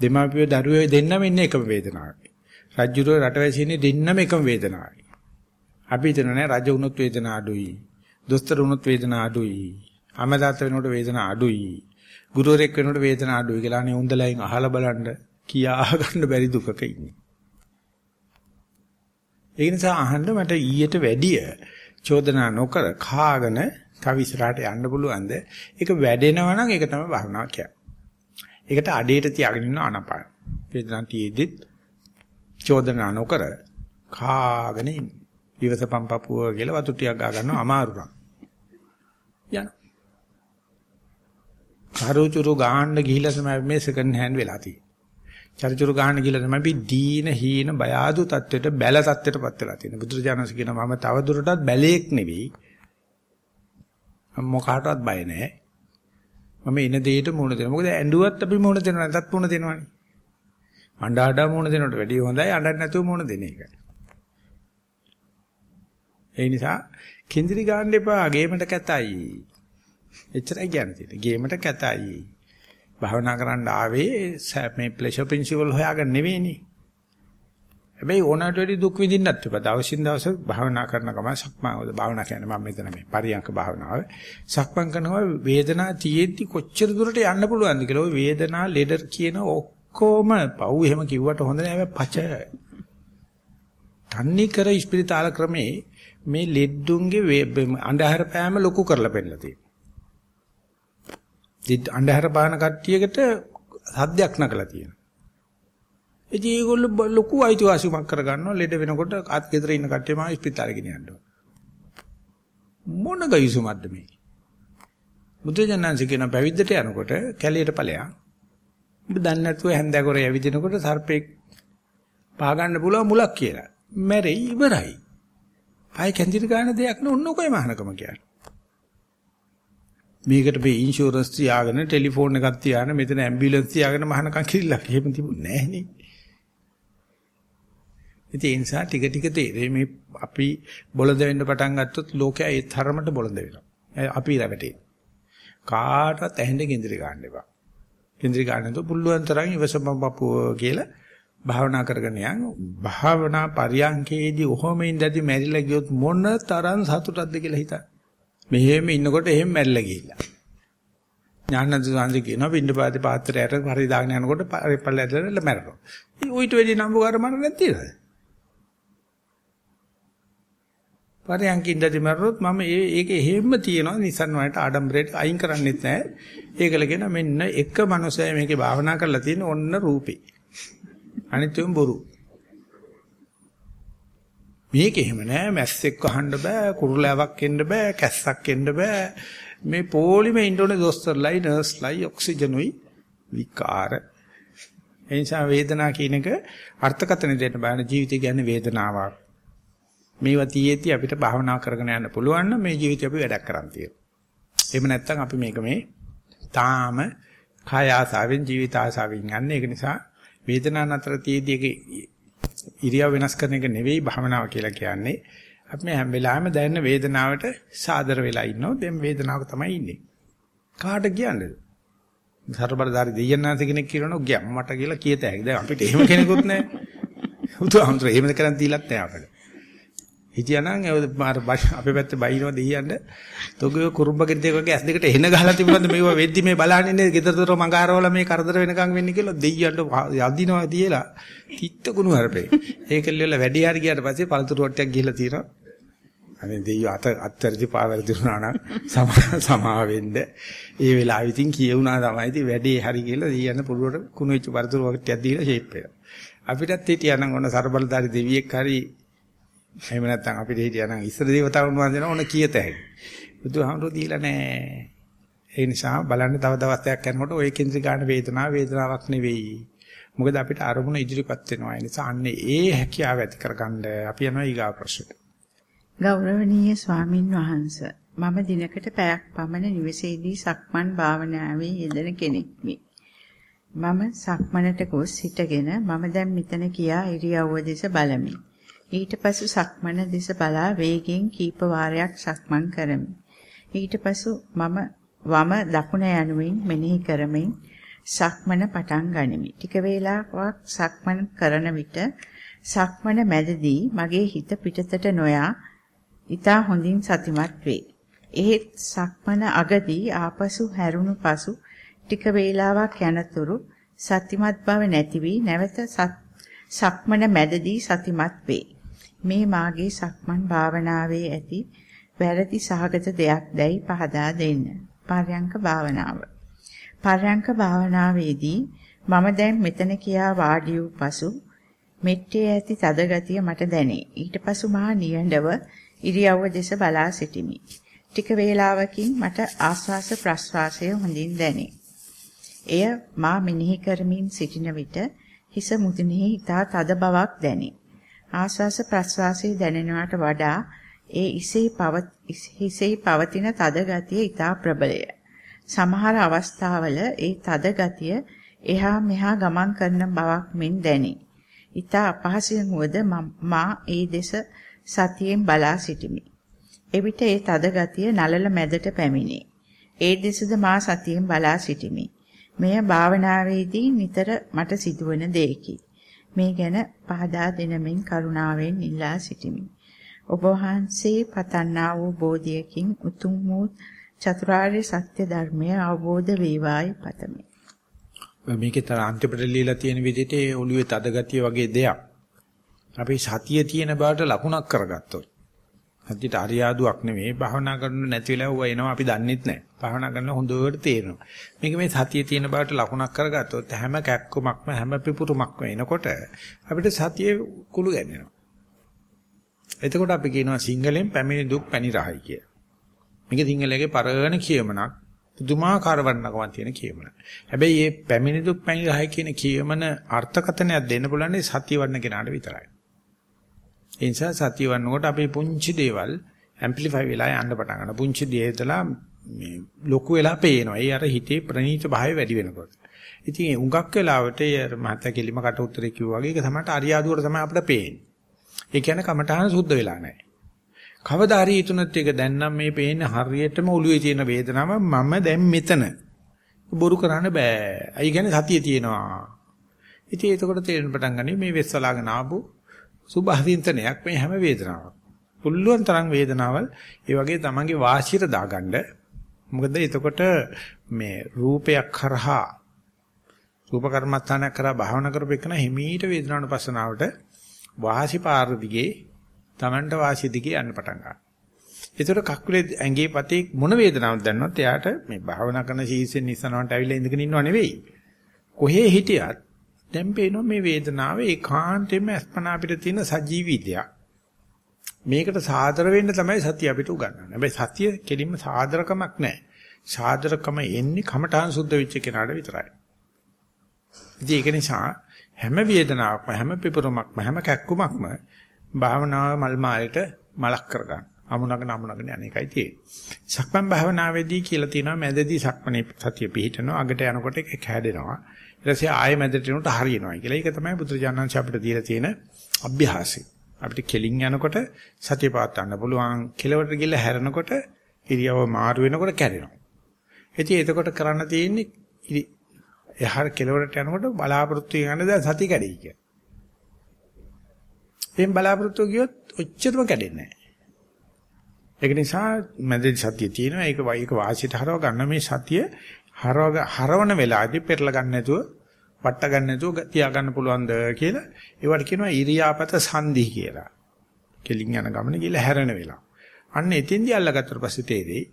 දෙමාපියෝ දරුවෝ දෙන්නම ඉන්නේ එකම වේදනාවේ. රජුරෝ රටවැසියනේ දෙන්නම එකම වේදනාවේ. අපි හිතන්නේ රජ වුණොත් වේදනාව අඩුයි. දොස්තර වුණොත් වේදනාව අඩුයි. අමදාත වෙනකොට වේදනාව අඩුයි. ගුරුවරයෙක් වෙනකොට වේදනාව අඩුයි කියලා අනේ උන්දලයින් අහලා බලන්න කියා ගන්න බැරි දුකක ඉන්නේ. ඒ නිසා අහන්න මට ඊට වැඩිය චෝදනා නොකර කාගෙන තව ඉස්සරහට යන්න පුළුවන්ද? ඒක වැඩෙනවා නම් ඒක තමයි භාවනාව කියන්නේ. ඒකට අඩේට තියාගෙන ඉන්න ආනපාන. වේදනාව තියේදිත් චෝදනා නොකර කාගෙන ඉන්න. ඊවසපම් පපුව කියලා වතු ටිකක් ගා ගන්නවා අමාරු නම්. යන. කරුචුරු ගාන්න ගිහිල්ලා තමයි මේ සෙකන්ඩ් හෑන්ඩ් වෙලා තියෙන්නේ. චරිචුරු ගාන්න ගිහිල්ලා තමයි අපි දීන හීන බය ආදු තත්වෙට බැල තත්වෙටපත් වෙලා තියෙන්නේ. බුදුරජාණන්සේ කියනවා මම තව දුරටත් බැලේක් නෙවෙයි. මොකාටවත් බය නැහැ. මම එන දෙයට මුණ දෙනවා. මොකද ඇඬුවත් අපි මුණ දෙනවා නැත්ත් මුණ දෙනවනේ. අඬ අඬ මුණ දෙනවට වැඩිය හොඳයි අඬන්න නැතුව මුණ දෙන එක. ඒ නිසා කිඳිරි ගන්න එපා ගේමට කැතයි. එච්චරයි කියන්නේ. ගේමට කැතයි. භාවනා කරන්න ආවේ මේ ප්ලෙෂර් ප්‍රින්සිපල් හොයාගන්න නෙවෙයිනේ. හැබැයි ඕනට වැඩි දුක් විඳින්නත් එපා. දවසින් දවස භාවනා කරන ගමන් සක්මන් භාවනා කියන්නේ මම මෙතන මේ පරියංක භාවනාව. සක්මන් කරනවා වේදනාව තියෙද්දි කොච්චර දුරට යන්න පුළුවන්ද කියලා. ওই වේදනාව ලෙඩර් කියන ඔක්කොම පව් එහෙම කිව්වට හොඳ නෑ පච. තන්නේ කර ඉස්පිරිතාල ක්‍රමේ මේ ලෙඩ්ඩුන්ගේ අන්ධහර පෑම ලොකු කරලා පෙන්නලා තියෙනවා. අන්ධහර පාන කට්ටියකට සද්දයක් නකලා තියෙනවා. ඉතින් ඒගොල්ලෝ ලොකු අයිතිවාසිකමක් කරගන්නවා ලෙඩ වෙනකොට ආත් ගෙදර ඉන්න කට්ටියම ඉස්පිරිතාලේ ගෙනියන්න ඕන. මොන ගයිසුමක්ද මේ? බුදුජානන්සේ කියන පැවිද්දට යනකොට කැලියට ඵලයක්. ඔබ දන්නේ නැතුව හැන්දෑකොරේ ඇවිදිනකොට සර්පෙක් පා ගන්න පුළුවන් මුලක් කියලා. මැරෙයි ඉවරයි. ආයි කැන්දිරි ගන්න දෙයක් නෑ ඔන්න ඔකයි මහානකම කියන්නේ. මේකට මේ ඉන්ෂුරන්ස් තියාගෙන ටෙලිෆෝන් එකක් තියාගෙන මෙතන ඇම්බියුලන්ස් තියාගෙන මහානකම් කිරිල්ලක් එහෙම තිබුණේ නෑනේ. ඉතින් ඒ නිසා ටික ටික තේරෙයි මේ අපි බොළඳ වෙන්න පටන් ගත්තොත් ලෝකයා ඒ තරමට බොළඳ වෙනවා. අපි රැවටේ. කාටවත් ඇහෙන්න කේන්ද්‍රය ගන්න එපා. කේන්ද්‍රය ගන්න તો පුළුවන් තරම් ඉවසපම් බපුව කියලා භාවනා කරගෙන යන් භාවනා පරියන්කේදී ඔහොම ඉඳදී මැරිලා ගියොත් මොන තරම් සතුටක්ද කියලා හිතන්න. මෙහෙම ඉන්නකොට එහෙම මැරිලා ගිහිල්ලා. ඥානන්ද සාන්ති කියනවා පින්නපාතේ පාත්‍රයට හරි දාගෙන යනකොට පල්ලයට මැරෙනවා. ඒ උයිට වෙඩි නම්බුකාර මරණක් තියෙනවද? පරයන්කින්දදි මරනොත් මම ඒ ඒක එහෙම්ම තියනවා Nissan වලට ආඩම්බරයට අයින් කරන්නෙත් නැහැ. ඒකල කියන මෙන්න එක මනුස්සය මේකේ භාවනා කරලා තියෙන ඔන්න රූපේ. අනිත් උන් බොරු. මේක එහෙම නෑ. මැස්සෙක් අහන්න බෑ කුරුලෑවක් එන්න බෑ කැස්සක් එන්න බෑ. මේ පොලිමේ ඉන්නෝනේ දොස්තරලයි නර්ස්ලයි ඔක්සිජනුයි විකාර. එනිසා වේදනාව කියන එක අර්ථකථන දෙන්න බෑන ජීවිතය කියන්නේ වේදනාවක්. මේවා තියෙද්දි අපිට භාවනා කරගෙන යන්න පුළුවන් නම් මේ ජීවිතය අපි වැඩක් කරන් තියෙනවා. එහෙම නැත්නම් අපි මේක මේ තාම කාය ආසාවෙන් ජීවිත ආසාවෙන් යන්නේ. ඒක නිසා වේදනාව නතර තියෙද්දි ඒක ඉරියව් වෙනස් කරන එක නෙවෙයි භාවනාව කියලා කියන්නේ. අපි හැම වෙලාවෙම දැනෙන වේදනාවට සාදර වෙලා ඉන්නවා. දැන් වේදනාවක තමයි ඉන්නේ. කාට කියන්නේ? සතරබරදාරි දෙයයන්ාන්ත කෙනෙක් කියනවනේ ගියා මට කියලා කියත හැකියි. දැන් අපිට එහෙම කෙනෙකුත් නැහැ. උතුහාමුදුර එහෙම කරන් දීලත් නැහැ අපිට. හිටියානම් අර අපේ පැත්තේ බයිනවා දෙයියන්ට තොගේ කුරුම්බගෙන් දෙක වගේ ඇස් දෙකට එන ගහලා තිබුණාද මේව වෙද්දි මේ බලන්නේ නේ ගෙදරතර මඟහරවල මේ කරදර වෙනකන් වෙන්නේ කියලා දෙයියන්ට යදිනවා තියලා තිත්ත කුණු හරපේ. ඒකල්ල වැඩි හරි ගියාට පස්සේ පළතුරු වට්ටියක් ගිහලා තියෙනවා. අනේ දෙයියෝ අත අත්තරදි පාවැරදි වුණා නම් සමා වෙන්න. ඒ වෙලාවෙ ඉතින් කියුණා තමයි ඉතින් වැඩේ හරි කියලා දෙයියන් පුළුවට කුණු වෙච්ච පළතුරු වට්ටියක් දීලා ෂේප් වෙනවා අපිටත් හිටියානම් ඔන්න ਸਰබලදාරි දෙවියෙක් හරි එහෙම නැත්නම් අපිට හිටියා නම් ඉස්සර දේවතාවුන් වහන්සේන ඕන කීයත හැකි. බුදුහාමුදුරුවෝ දීලා නැහැ. ඒ නිසා බලන්න තව දවසක් යනකොට ඔය කේන්ද්‍ර ගන්න වේදනාව වේදනාවක් නෙවෙයි. මොකද අපිට අරමුණ ඉදිරිපත් වෙනවා. ඒ නිසා අන්නේ ඒ හැකියාව ඇති කරගන්න අපි යනවා ඊගා ප්‍රශ්නට. ගෞරවනීය ස්වාමින් වහන්සේ මම දිනකට පැයක් පමණ නිවසේදී සක්මන් භාවනාවේ යෙදෙන කෙනෙක්මි. මම සක්මනට ගොස් සිටගෙන මම දැන් මෙතන කියා ඉරියව්ව දෙස බලමි. ඊට පසු සක්මන දෙස බලා වේගෙන් කීප වාරයක් සක්මන් කරමි. ඊට පසු මම වම දකුණ යනුවෙන් මෙනෙහි කරමින් සක්මන පටන් ගනිමි. ටික වේලාවක් සක්මන් කරන විට සක්මන මැදදී මගේ හිත පිටතට නොයා ඊට හොඳින් සතිමත් වේ. එහෙත් සක්මන අගදී ආපසු හැරුණු පසු ටික වේලාවක් යනතුරු සතිමත් බව නැති වී නැවත සක්මන මැදදී සතිමත් වේ. මේ මාගේ සක්මන් භාවනාවේ ඇති වැරදි සහගත දෙයක් දැයි පහදා දෙන්න. පර්යංක භාවනාව. පර්යංක භාවනාවේදී මම දැන් මෙතන කියා වාඩි වූ පසු මෙට්ටේ ඇති තද ගතිය මට දැනේ. ඊට පසු මා නියඬව ඉරියව්ව දෙස බලා සිටිමි. ටික වේලාවකින් මට ආස්වාස ප්‍රස්වාසය හොඳින් දැනේ. එය මා මෙනෙහි කරමින් සිටින විට හිස මුදුනේ ඊතා තද බවක් දැනේ. ආස්වාස ප්‍රස්වාසයේ දැනෙනවට වඩා ඒ ඉසේ පව හිසේ පවතින තද ගතිය ඊතා ප්‍රබලය. සමහර අවස්ථාවල ඒ තද ගතිය එහා මෙහා ගමන් කරන බවක් මෙන් දැනේ. ඊතා අපහසුයෙන් වුවද මා ඒ දෙස සතියෙන් බලා සිටිමි. එවිට ඒ තද ගතිය නලල මැදට පැමිණේ. ඒ දෙසද මා සතියෙන් බලා සිටිමි. මෙය භාවනාවේදී නිතර මට සිදුවන දෙයකි. මේ ගැන පහදා දෙනමින් කරුණාවෙන් ඉල්ලා සිටිමි. ඔබ වහන්සේ පතන්නා වූ බෝධියකින් උතුම් වූ චතුරාර්ය සත්‍ය ධර්මය අවබෝධ වේවායි පතමි. මේකේ තර අන්තිමට লীලා තියෙන විදිහට ඒ ඔළුවේ තද ගතිය වගේ දෙයක්. අපි සතිය තියෙන බවට ලකුණක් කරගත්තොත් සතියට අරියාදුවක් නෙමෙයි භාවනා කරන්න නැති වෙලාව ඌ එනවා අපි දන්නෙත් නැහැ. භාවනා කරන හොඳට තේරෙනවා. මේක මේ සතියේ තියෙන බවට ලකුණක් කරගත්තොත් හැම කැක්කමක්ම හැම පිපුරුමක්ම එනකොට අපිට සතියේ කුළු ගැන්වෙනවා. එතකොට අපි කියනවා සිංහලෙන් පැමිණි දුක් පැණි රහයි කියලා. මේක සිංහලයේ පරණ කියමනක් පුදුමාකාර වර්ණකමක් තියෙන කියමන. හැබැයි මේ පැමිණි දුක් පැණි රහයි කියන කියමන අර්ථකථනයක් දෙන්න පුළුවන් සතිය වර්ණ කෙනාට විතරයි. ඒ නිසා සතිය වන්නකොට අපේ පුංචි දේවල් ඇම්ප්ලිෆයි වෙලා යන්න පටන් ගන්නවා. පුංචි දේතලා මේ ලොකු වෙලා පේනවා. ඒ අර හිතේ ප්‍රනීත භාවය වැඩි වෙනකොට. ඉතින් ඒ උඟක් වෙලාවට ඒ මහත කෙලිම කට උත්තරේ කිව්වා වගේ ඒක තමයි අරියාදුවට තමයි අපිට පේන්නේ. ඒ කියන්නේ කමඨාන සුද්ධ වෙලා නැහැ. කවදා හරි ඊතුනත් එක දැන් නම් මේ පේන්නේ හරියටම ඔළුවේ තියෙන වේදනාව මම දැන් මෙතන. බොරු කරන්න බෑ. අයි කියන්නේ සතිය තියෙනවා. ඉතින් එතකොට තේරෙන පටන් ගන්නේ මේ වෙස්සලාගෙන ආපු සුභාසින්තනයක් මේ හැම වේදනාවක්. පුළුවන් තරම් වේදනාවල් ඒ වගේ තමන්ගේ වාසියට දාගන්න. මොකද එතකොට මේ රූපයක් කරහා රූප කර්මස්ථානයක් කරා භාවනා කරපෙකන හිමීට වේදනාවන පස්සනාවට වාසි පාර දිගේ තමන්ට වාසිය දිගේ යන්න පටන් ගන්නවා. ඒතර කක්කුලේ ඇඟේ පතේ මොන වේදනාවක් දැනනොත් එයාට මේ භාවනා කරන ශීසෙන් නිසනවට ඇවිල්ලා ඉඳගෙන ඉන්නව නෙවෙයි. කොහේ හිටියත් දැන් පේනවා මේ වේදනාව ඒකාන්තයෙන්ම අස්පනා අපිට තියෙන සජීවී දෙයක්. මේකට සාදර වෙන්න තමයි සතිය අපිට උගන්වන්නේ. හැබැයි සතිය කෙලින්ම සාදරකමක් නැහැ. සාදරකම එන්නේ කමඨාන් සුද්ධ වෙච්ච කෙනාට විතරයි. ඉතින් ඒක නිසා හැම වේදනාවක්ම හැම පිපුරමක්ම හැම කැක්කුමක්ම භාවනාව මල් මාලයට මලක් කරගන්න. අමුණගෙන අමුණගෙන යන එකයි තියෙන්නේ. සක්මන් භාවනාවේදී කියලා තියෙනවා මැදදී සක්මනේ සතිය පිහිටනවා අගට යනකොට ඒක කැඩෙනවා. ඊට පස්සේ ආයෙ මැදට එනකොට හරියනවා කියලා. ඒක තමයි බුදුරජාණන් අපිට දීලා තියෙන අභ්‍යාසය. අපිට කෙලින් යනකොට සතිය පාත් ගන්න පුළුවන්. කෙලවට ගිහලා හැරෙනකොට ඉරියව මාරු වෙනකොට කැඩෙනවා. ඉතින් එතකොට කරන්න තියෙන්නේ එහාර කෙලවරට යනකොට බලාපොරොත්තු වෙන දැන් සතිය කැඩෙයි කියලා. එම් බලාපොරොත්තු ගියොත් ඔච්චරම කැඩෙන්නේ නැහැ. ඒක නිසා මැදදී සතිය තියෙනවා. ඒක ඒක වාසියට හරව ගන්න මේ සතිය හරව හරවන වෙලාවදී පෙරලා ගන්න නැතුව වට ගන්න නැතුව තියා ගන්න පුළුවන්ද කියලා ඒවට කියනවා ඉරියාපත සංදි කියලා. කෙලින් යන ගමන කියලා හැරෙන වෙලාව. අන්න එතෙන්දී අල්ලගත්තට පස්සේ තේරෙයි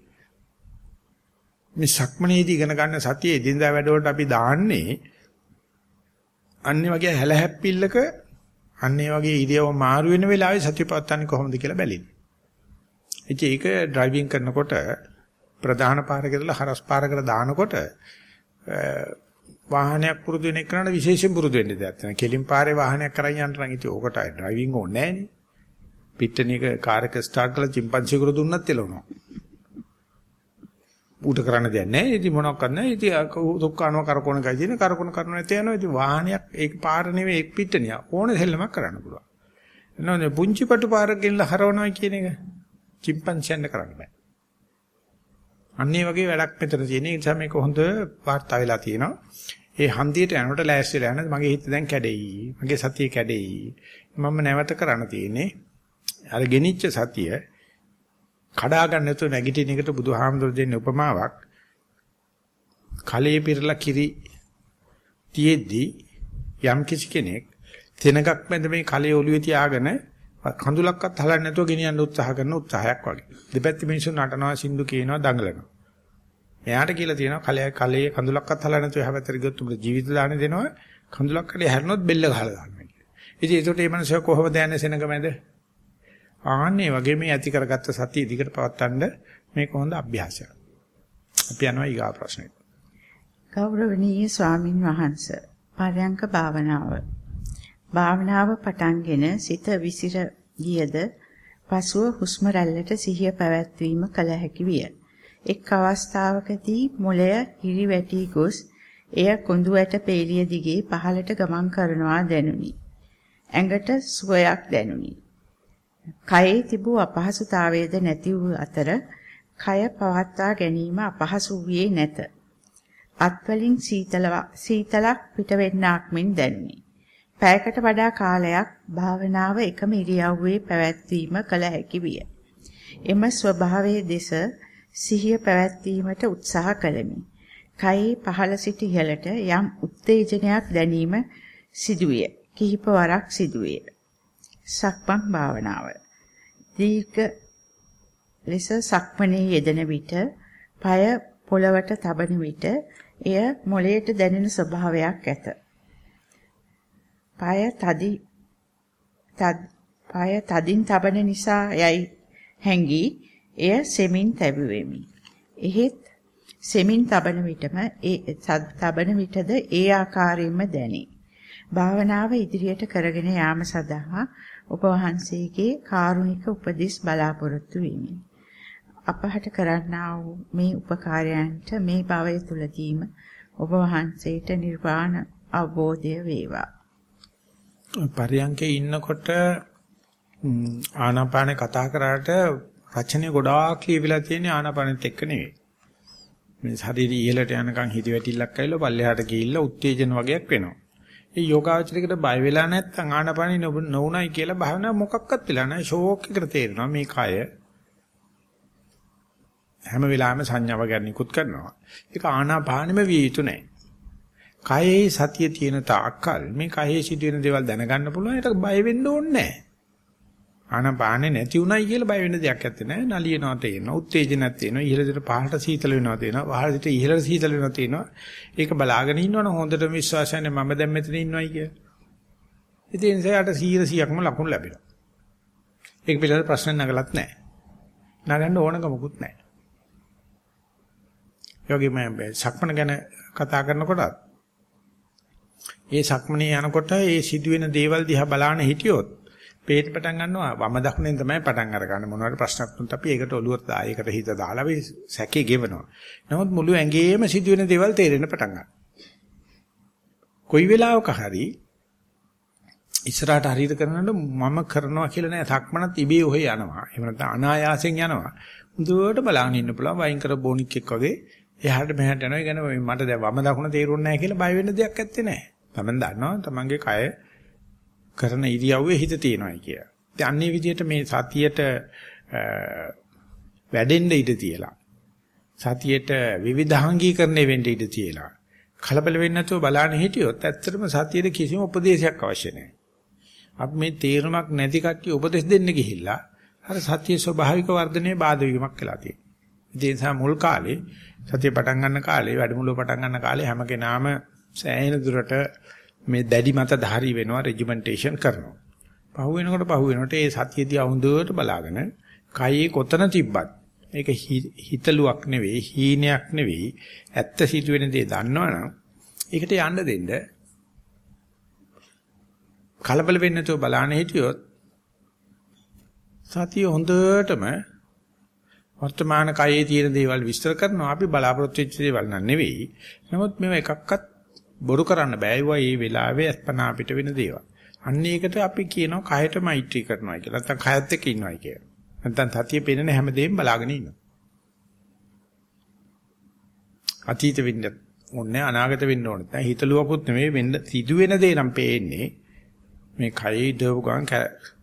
මේ සක්මනේදී ඉගෙන ගන්න සතියේ එදිනදා වැඩවලට අපි දාන්නේ අන්නේ වගේ හැලහැප්පිල්ලක අන්නේ වගේ ඉරියව මාරු වෙන වෙලාවේ සතිය පවත්න්නේ කොහොමද කියලා බැලින්නේ. ඉතින් ඒක ඩ්‍රයිවිං කරනකොට ප්‍රධාන පාරකටලා හරස් පාරකට දානකොට වාහනයක් පුරුදු වෙන එකනට විශේෂයෙන් පුරුදු වෙන්න දෙයක් නැහැ. කෙලින් පාරේ වාහනයක් කරන් යන්න නම් ඉතින් ඕකට ඩ්‍රයිවිං ඕනේ නැහනේ. පිට්ටනියක කාර් එක ස්ටාර්ට් කරලා chimpanzee කර දුන්නත් එළවනවා. ඌට කරන්න දෙයක් නැහැ. ඉතින් මොනවක් කරන්නේ? ඉතින් දුක්ඛානව කරකොන ගයි දින කරකොන කරන නැත යනවා. ඉතින් වාහනයක් ඒක පාර නෙවෙයි එක් පිටනිය. ඕන දෙල්ලමක් කරන්න පුළුවන්. එනෝනේ පුංචි පටු පාරක් ගෙනලා හරවනවා කියන එක චිම්පන්සියන්ට කරන්න බෑ. අන්නේ වගේ වැඩක් මෙතන තියෙන නිසා මේක හොඳ වාර්තා වෙලා තියෙනවා. ඒ හන්දියට යනකොට ලෑස්තිලා යන මගේ හිත දැන් කැඩෙයි. මගේ සතිය කැඩෙයි. මම නැවත කරන්න තියෙන්නේ අර ගෙනිච්ච සතිය කඩා ගන්න නැතුව නැගිටින එකට බුදුහාමුදුරු දෙන්න උපමාවක්. කලයේ පිරලා කිරි තියෙද්දි යම් කිසි කෙනෙක් තැනකක් මැද මේ කලයේ ඔළුවේ තියාගෙන කඳුලක්වත් හලන්න නැතුව ගෙනියන්න උත්සාහ කරන උත්සාහයක් වගේ. දෙපැත්ත මිනිස්සු නටනවා සින්දු කියනවා දඟලනවා. එයාට කියලා තියෙනවා කලයේ කලයේ කඳුලක්වත් හලන්න නැතුව හැවතර ගියොත් උඹට ජීවිත දාන දෙනවා. කඳුලක් කලේ හැරෙනොත් බෙල්ල ගහලා දානවා කියලා. ඉතින් ඒකට මේ මිනිස්සු කොහොමද යන්නේ සෙනඟ මැද? ආන්නේ වගේ මේ ඇති කරගත්ත සතිය දිගට පවත්වන්න මේක හොඳ අභ්‍යාසයක්. අපි යනවා ඊගා ප්‍රශ්නෙට. ගෞරවනීය ස්වාමින් වහන්සේ පරයන්ක භාවනාව භාවනාව පටන්ගෙන සිත විසිර ගියද පසුව හුස්ම රැල්ලට සිහිය පැවැත්වීම කළ හැකි විය. එක් අවස්ථාවකදී මොළය හිරි වැටි ගොස් එය කුඳු ඇට පේලිය දිගේ පහළට ගමන් කරනවා දැනුනි. ඇඟට සුවයක් දැනුනි. කයේ තිබූ අපහසුතාවයද නැති වූ අතර කය පවත්වා ගැනීම අපහසු වූයේ නැත. අත්වලින් සීතලක් පිටවෙන්නාක් මෙන් දැනුනි. පැයකට වඩා කාලයක් භාවනාව එකම ඉරියව්වේ පැවැත්වීම කළ හැකි විය. එම ස්වභාවයේ දෙස සිහිය පැවැත්වීමට උත්සාහ කළෙමි. කයේ පහළ සිට ඉහළට යම් උත්තේජනයක් දැනීම සිදුවිය. කිහිප වරක් සිදුවිය. සක්මන් භාවනාව. දීර්ඝ ලෙස සක්මනේ යෙදෙන විට পায় පොළවට තබන විට එය මොළයට දැනෙන ස්වභාවයක් ඇත. পায় තදි තද পায় තදින් තබන නිසා යයි හැඟි එය සෙමින් තැබුවෙමි. එහෙත් සෙමින් තබන විටම ඒ තබන විටද ඒ ආකාරයෙන්ම දැනේ. භාවනාව ඉදිරියට කරගෙන යාම සඳහා ඔබ වහන්සේගේ කාරුණික උපදෙස් බලාපොරොත්තු වෙමි. අපහට කරන්නා වූ මේ උපකාරයන්ට මේ භවය තුලදීම ඔබ වහන්සේට නිර්වාණ අවබෝධය වේවා. පරියන්කේ ඉන්නකොට ආනාපානේ කතා කරාට රචනය ගොඩාක් ලියවිලා තියෙන්නේ ආනාපානෙත් එක්ක නෙවෙයි. මේ ශරීරය ඉහළට යනකම් හිත වැටිල්ලක් ඇවිල්ලා පල්ලෙහාට ගිහිල්ලා උත්තේජන වගේක් වෙනවා. ඒ යෝගාචරිකට බය වෙලා නැත්නම් ආනාපානෙ නොඋනයි කියලා භාවනා මොකක්වත් වෙලා නැහැ. ෂෝක් එකට තේරෙනවා මේ කය හැම වෙලාවෙම සංඥාව ගැන නිකුත් කරනවා. ඒක ආනාපානෙම විය යුතු නැහැ. කයේ සතිය තියෙන තාක්කල් මේ කයේ සිදුවෙන දේවල් දැනගන්න පුළුවන්. ඒකට බය වෙන්න ඕනේ නැහැ. ආනාපානෙ නැති උනායි කියලා බය වෙන්න දෙයක් නැත්තේ නෑ. නලියනවා තේරෙනවා. උත්තේජනක් තියෙනවා. ඉහළට පහළට සීතල වෙනවා තේරෙනවා. පහළට ඉහළට සීතල වෙනවා තේරෙනවා. ඒක බලාගෙන ඉන්නවනම් හොඳටම විශ්වාසයෙන් මම දැන් මෙතන ඉන්නවයි කියලා. ඉතින් එයාට 100%ක්ම ලකුණු ලැබෙනවා. ඒක පිළිබඳ ප්‍රශ්න නගලත් නැහැ. නගන්න ඕනකමකුත් නැහැ. ඒ වගේම සක්මන ගැන කතා කරනකොටත් ඒ සක්මනේ යනකොට ඒ සිදුවෙන දේවල් දිහා බලාන හිටියොත් පේට පටන් ගන්නවා වම දකුණෙන් තමයි පටන් අරගන්නේ මොනවාරි ප්‍රශ්නක් තුනත් අපි ඒකට ඔලුවට දා ඒකට හිත දාලා අපි සැකේ ගෙවනවා. නමුත් මුළු ඇඟේම සිදුවෙන දේවල් තේරෙන්න පටන් ගන්නවා. කොයි වෙලාවක හරි ඉස්සරහට හරියට කරනකොට මම කරනවා කියලා නෑ සක්මනත් ඉබේ ඔහෙ යනවා. එහෙම නැත්නම් අනායාසයෙන් යනවා. මුදුවට බලන්න ඉන්න පුළුවන් වයින් කර බොනික් එක් වගේ එහාට මෙහාට යනවා. ඒ කියන්නේ මට දැන් වම දකුණ තේරුන්නේ නැහැ කියලා බය වෙන්න දෙයක් ඇත්තේ නැහැ. තමන් දන්නවා තමන්ගේ කය කරන ඉරියව්වේ හිත තියෙනවායි කියලා. ඉතින් අන්නේ විදිහට මේ සතියට වැඩෙන්න ඉඩ තියලා සතියට විවිධාංගීකරණය වෙන්න ඉඩ තියලා කලබල වෙන්නේ නැතුව බලන්න හිටියොත් ඇත්තටම සතියේ කිසිම උපදේශයක් අවශ්‍ය නැහැ. අපි මේ තීරණයක් නැති කට්ටිය උපදෙස් දෙන්න ගිහිල්ලා අර සතියේ ස්වභාවික වර්ධනයේ බාධා වීමක් වෙලා තියෙනවා. ඒ නිසා මුල් කාලේ සතිය පටන් ගන්න කාලේ වැඩමුළුව පටන් ගන්න කාලේ හැම කෙනාම සෑහෙන දුරට මේ දැඩි මත ධාරී වෙනවා රෙජිමෙන්ටේෂන් කරනවා. පහු වෙනකොට පහු වෙනකොට ඒ සතියදී අහුඳුවට බලාගෙන කයේ කොතන තිබ්බත් ඒක හිතලුවක් නෙවෙයි හීනයක් නෙවෙයි ඇත්ත සිදුවෙන දේ දන්නවනම් ඒකට යන්න දෙන්න කලබල වෙන්නේ නැතුව බලාන හිටියොත් සතිය හොඳටම වර්තමාන කයේ තියෙන දේවල් විස්තර කරනවා අපි බලාපොරොත්තු වෙච්ච දේවල් නන් නෙවෙයි. නමුත් මේව එකක්වත් බොරු කරන්න බෑ. ඒවා මේ වෙලාවේ අස්පනා අපිට වෙන දේවල්. අන්න ඒකට අපි කියනවා කයට මෛත්‍රී කරනවා කියලා. නැත්නම් කයත් එක්ක ඉන්නවයි කියලා. නැත්නම් සතිය පෙන්නන හැමදේම බලාගෙන ඉන්නවා. අතීත වෙන්න ඕනේ අනාගත වෙන්න ඕනේ. දැන් හිතලුවකුත් නෙමෙයි වෙන්න සිදුවෙන දේ නම් පේන්නේ. මේ කයේ දව ගමන්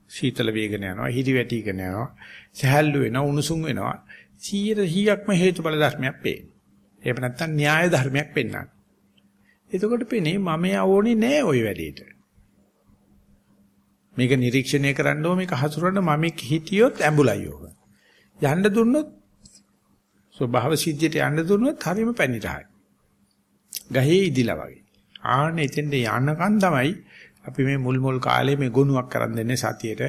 සීතල වේගන යනවා, හිරි වැටිගෙන යනවා, සහැල්ලු වෙනවා, උණුසුම් වෙනවා. 100%ක්ම හේතුඵල ධර්මයක් පේන්නේ. එහෙම නැත්නම් න්‍යාය ධර්මයක් පෙන්වන්නේ. එතකොට පෙනේ මම යවෝනේ නෑ ওই වැඩේට. මේක නිරීක්ෂණය කරන්න ඕ මේක හසුරන්න මම හිටියොත් ඇඹුලයි ඕක. යන්න දුන්නොත් ස්වභාව සිද්ධියට යන්න දුන්නොත් හරියම පැනිරහයි. ගහේ ඉදිලා වගේ. ආන්න එතෙන්ද යන්නකන් තමයි අපි මේ මුල් මුල් කාලේ මේ ගුණයක් කරන් දෙන්නේ සතියේට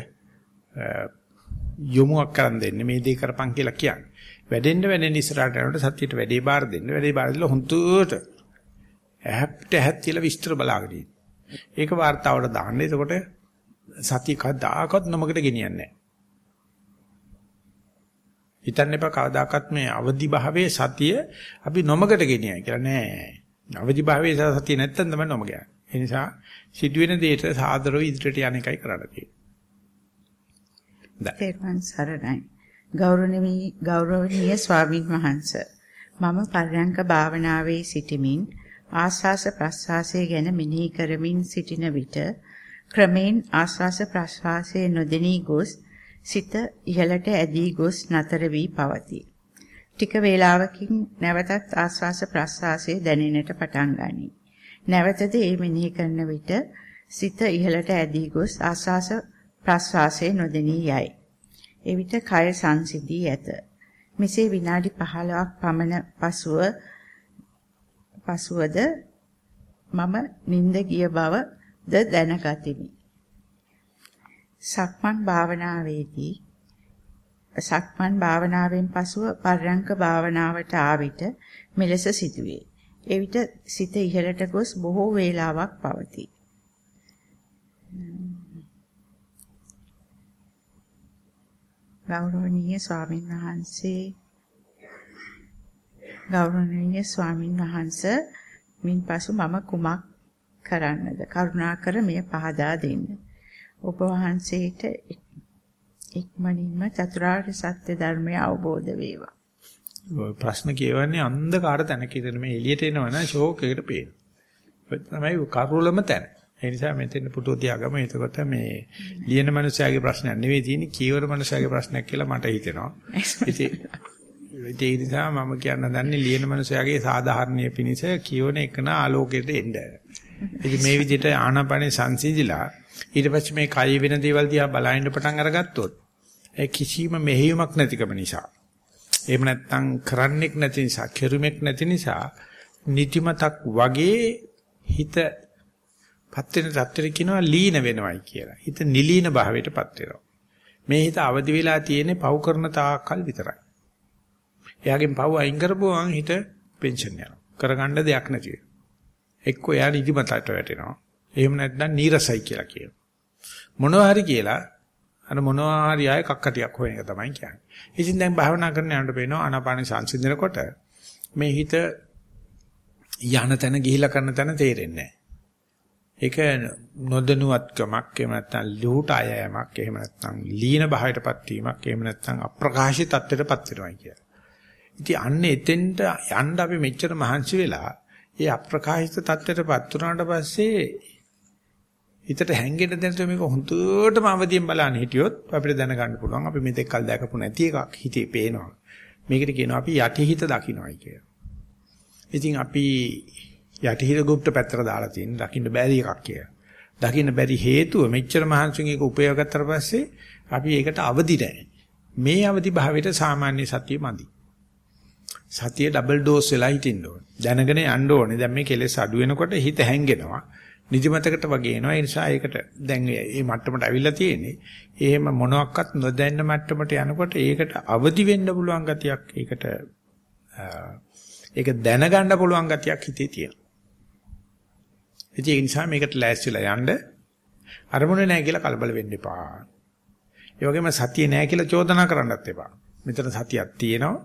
යොමුවක් කරන් දෙන්නේ මේ දේ කරපන් කියලා කියන්නේ. වැඩෙන්න වැඩෙන්න ඉස්සරහට යනකොට සතියට වැඩේ බාර දෙන්න. වැඩේ බාර දීලා හුතුට ඇහැප්ට ඇහත් කියලා විස්තර බලාගෙන ඒක වார்த்தාවට දාන්න. එතකොට සතිය කවදාකවත් නමකට ගෙනියන්නේ නැහැ. හිතන්න එපා කවදාකවත් මේ අවදි භාවයේ සතිය අපි නොමකට ගෙනියයි කියලා නෑ. අවදි භාවයේ සතිය නැත්තම් තමයි නොමග යන්නේ. ඒ නිසා සිදුවෙන දේට සාදරව ඉදිරියට යන එකයි කරන්න තියෙන්නේ. සරණයි. ගෞරවණීය ගෞරවණීය ස්වාමින් වහන්සේ මම පරයන්ක භාවනාවේ සිටමින් ආස්වාස ප්‍රස්වාසය ගැන මෙනෙහි කරමින් සිටින විට ක්‍රමෙන් ආස්වාස ප්‍රස්වාසයේ නොදෙනී ගොස් සිත ඉහළට ඇදී ගොස් නතර වී පවතී. ටික වේලාවකින් නැවතත් ආස්වාස ප්‍රස්වාසයේ දැනෙන්නට පටන් ගනී. නැවතද ඒ මෙනෙහි කරන විට සිත ඉහළට ඇදී ගොස් ආස්වාස ප්‍රස්වාසයේ නොදෙනී යයි. එවිට කය සංසිඳී ඇත. මෙසේ විනාඩි 15ක් පමණ පසුව පසුවද මම නිින්ද ගිය බවද දැනගතිමි. සක්මන් භාවනාවේදී සක්මන් භාවනාවෙන් පසුව පර්යංක භාවනාවට ආවිත මෙලෙස සිදුවේ. එවිට සිත ඉහළට ගොස් බොහෝ වේලාවක් පවතී. ගෞරවනීය ස්වාමින් වහන්සේ ගෞරවනීය ස්වාමින් වහන්සේ මින්පසු මම කුමක් කරන්නද කරුණාකර මේ පහදා දෙන්න. ඔබ වහන්සේට ඉක්මනින්ම චතුරාර්ය සත්‍ය ධර්මය අවබෝධ වේවා. ප්‍රශ්න කියවන්නේ අන්ධකාර තැනක ඉඳන් මේ එළියට එනවනම් ෂෝක් එකට පේන. තමයි කරුලම තැන. ඒ නිසා මෙතෙන් පුටුව තියාගම එතකොට මේ ලියන මනුස්සයාගේ ප්‍රශ්නයක් නෙවෙයි තියෙන්නේ කීවර මනුස්සයාගේ ප්‍රශ්නයක් කියලා මට හිතෙනවා. ඉතින් ඒ නිසා මම කියන්න දන්නේ ලියන මනුස්සයාගේ සාධාරණීය පිනිස කියවන එකන ආලෝකයට එන්න. ඉතින් මේ විදිහට ආනාපානේ සංසිඳිලා ඊට පස්සේ මේ කය වෙන දේවල් දිහා බලන්න පටන් අරගත්තොත් ඒ කිසිම මෙහෙයුමක් නැතිකම නිසා එහෙම නැත්නම් කරන්නෙක් නැති නිසා කෙරුමක් නැති නිසා නිතිමතක් වගේ හිත පත් වෙන තත්ත්වෙට කියනවා ලීන වෙනවයි කියලා. හිත නිලීන භාවයටපත් වෙනවා. මේ හිත අවදි වෙලා තියෙන්නේ පව් කරන තාක්කල් විතරයි. එයාගෙන් පව් අයින් කරපුවාම හිත පෙන්ෂන් යනවා. කරගන්න දෙයක් නැති වෙනවා. එක්කෝ එයා නිදිමතට වැටෙනවා. එහෙම නැත්නම් නීරසයි කියලා කියනවා. මොනවා හරි කියලා අර මොනවා හරි ආයේ කක්කටියක් හොයන එක තමයි කියන්නේ. ඉතින් දැන් භාවනා කරන යනකොට පේනවා ආනාපාන සංසිඳනකොට මේ හිත යන තැන ගිහිලා කරන තැන තේරෙන්නේ ඒක නොදනුවත්කමක් එහෙම නැත්නම් ලූට අයෑමක් එහෙම නැත්නම් ලීන භාවයටපත් වීමක් එහෙම නැත්නම් අප්‍රකාශිත තත්ත්වයටපත් වෙනවා කියලා. ඉතින් අන්න එතෙන්ට යන්න අපි මෙච්චර මහන්සි වෙලා ඒ අප්‍රකාශිත තත්ත්වයටපත් වුණාට පස්සේ හිතට හැංගෙන්න දෙන්න මේක හොඳටම අවදියෙන් බලන්න හිටියොත් අපිට දැනගන්න පුළුවන් අපි මෙතෙක් කල් දැකපු නැති එකක් හිතේ පේනවා. මේකට කියනවා අපි යටිහිත දකින්නයි කියලා. ඉතින් අපි යටිහිත গুপ্ত පැත්තට දාලා තියෙන දකින්න බැරි එකක් කියලා. දකින්න බැරි හේතුව මෙච්චර මහන්සියෙන් ඒක උපයෝග කරලා පස්සේ අපි ඒකට අවදි නැහැ. මේ අවදි භාවයට සාමාන්‍ය සතිය මදි. සතිය ඩබල් ඩෝස් වෙලා හිටින්න ඕනේ. දැනගෙන යන්න ඕනේ. දැන් මේ කෙලෙස් අඩු වෙනකොට හිත හැංගෙනවා. නිදිමතකට වගේ එනවා. ඒ නිසා ඒකට දැන් මේ මට්ටමට අවිල්ලා තියෙන්නේ. එහෙම මොනවත් නොදැන්න මට්ටමට යනකොට ඒකට අවදි වෙන්න පුළුවන් ගතියක් ඒකට ඒක දැනගන්න පුළුවන් ගතියක් හිතේ තියෙනවා. ඉතින් ඒ නිසා මේකට ලෑස්තිලා යන්න අරමුණ නැහැ කියලා කලබල වෙන්න එපා. ඒ වගේම සතිය නැහැ කියලා චෝදනා කරන්නත් එපා. මෙතන සතියක් තියෙනවා.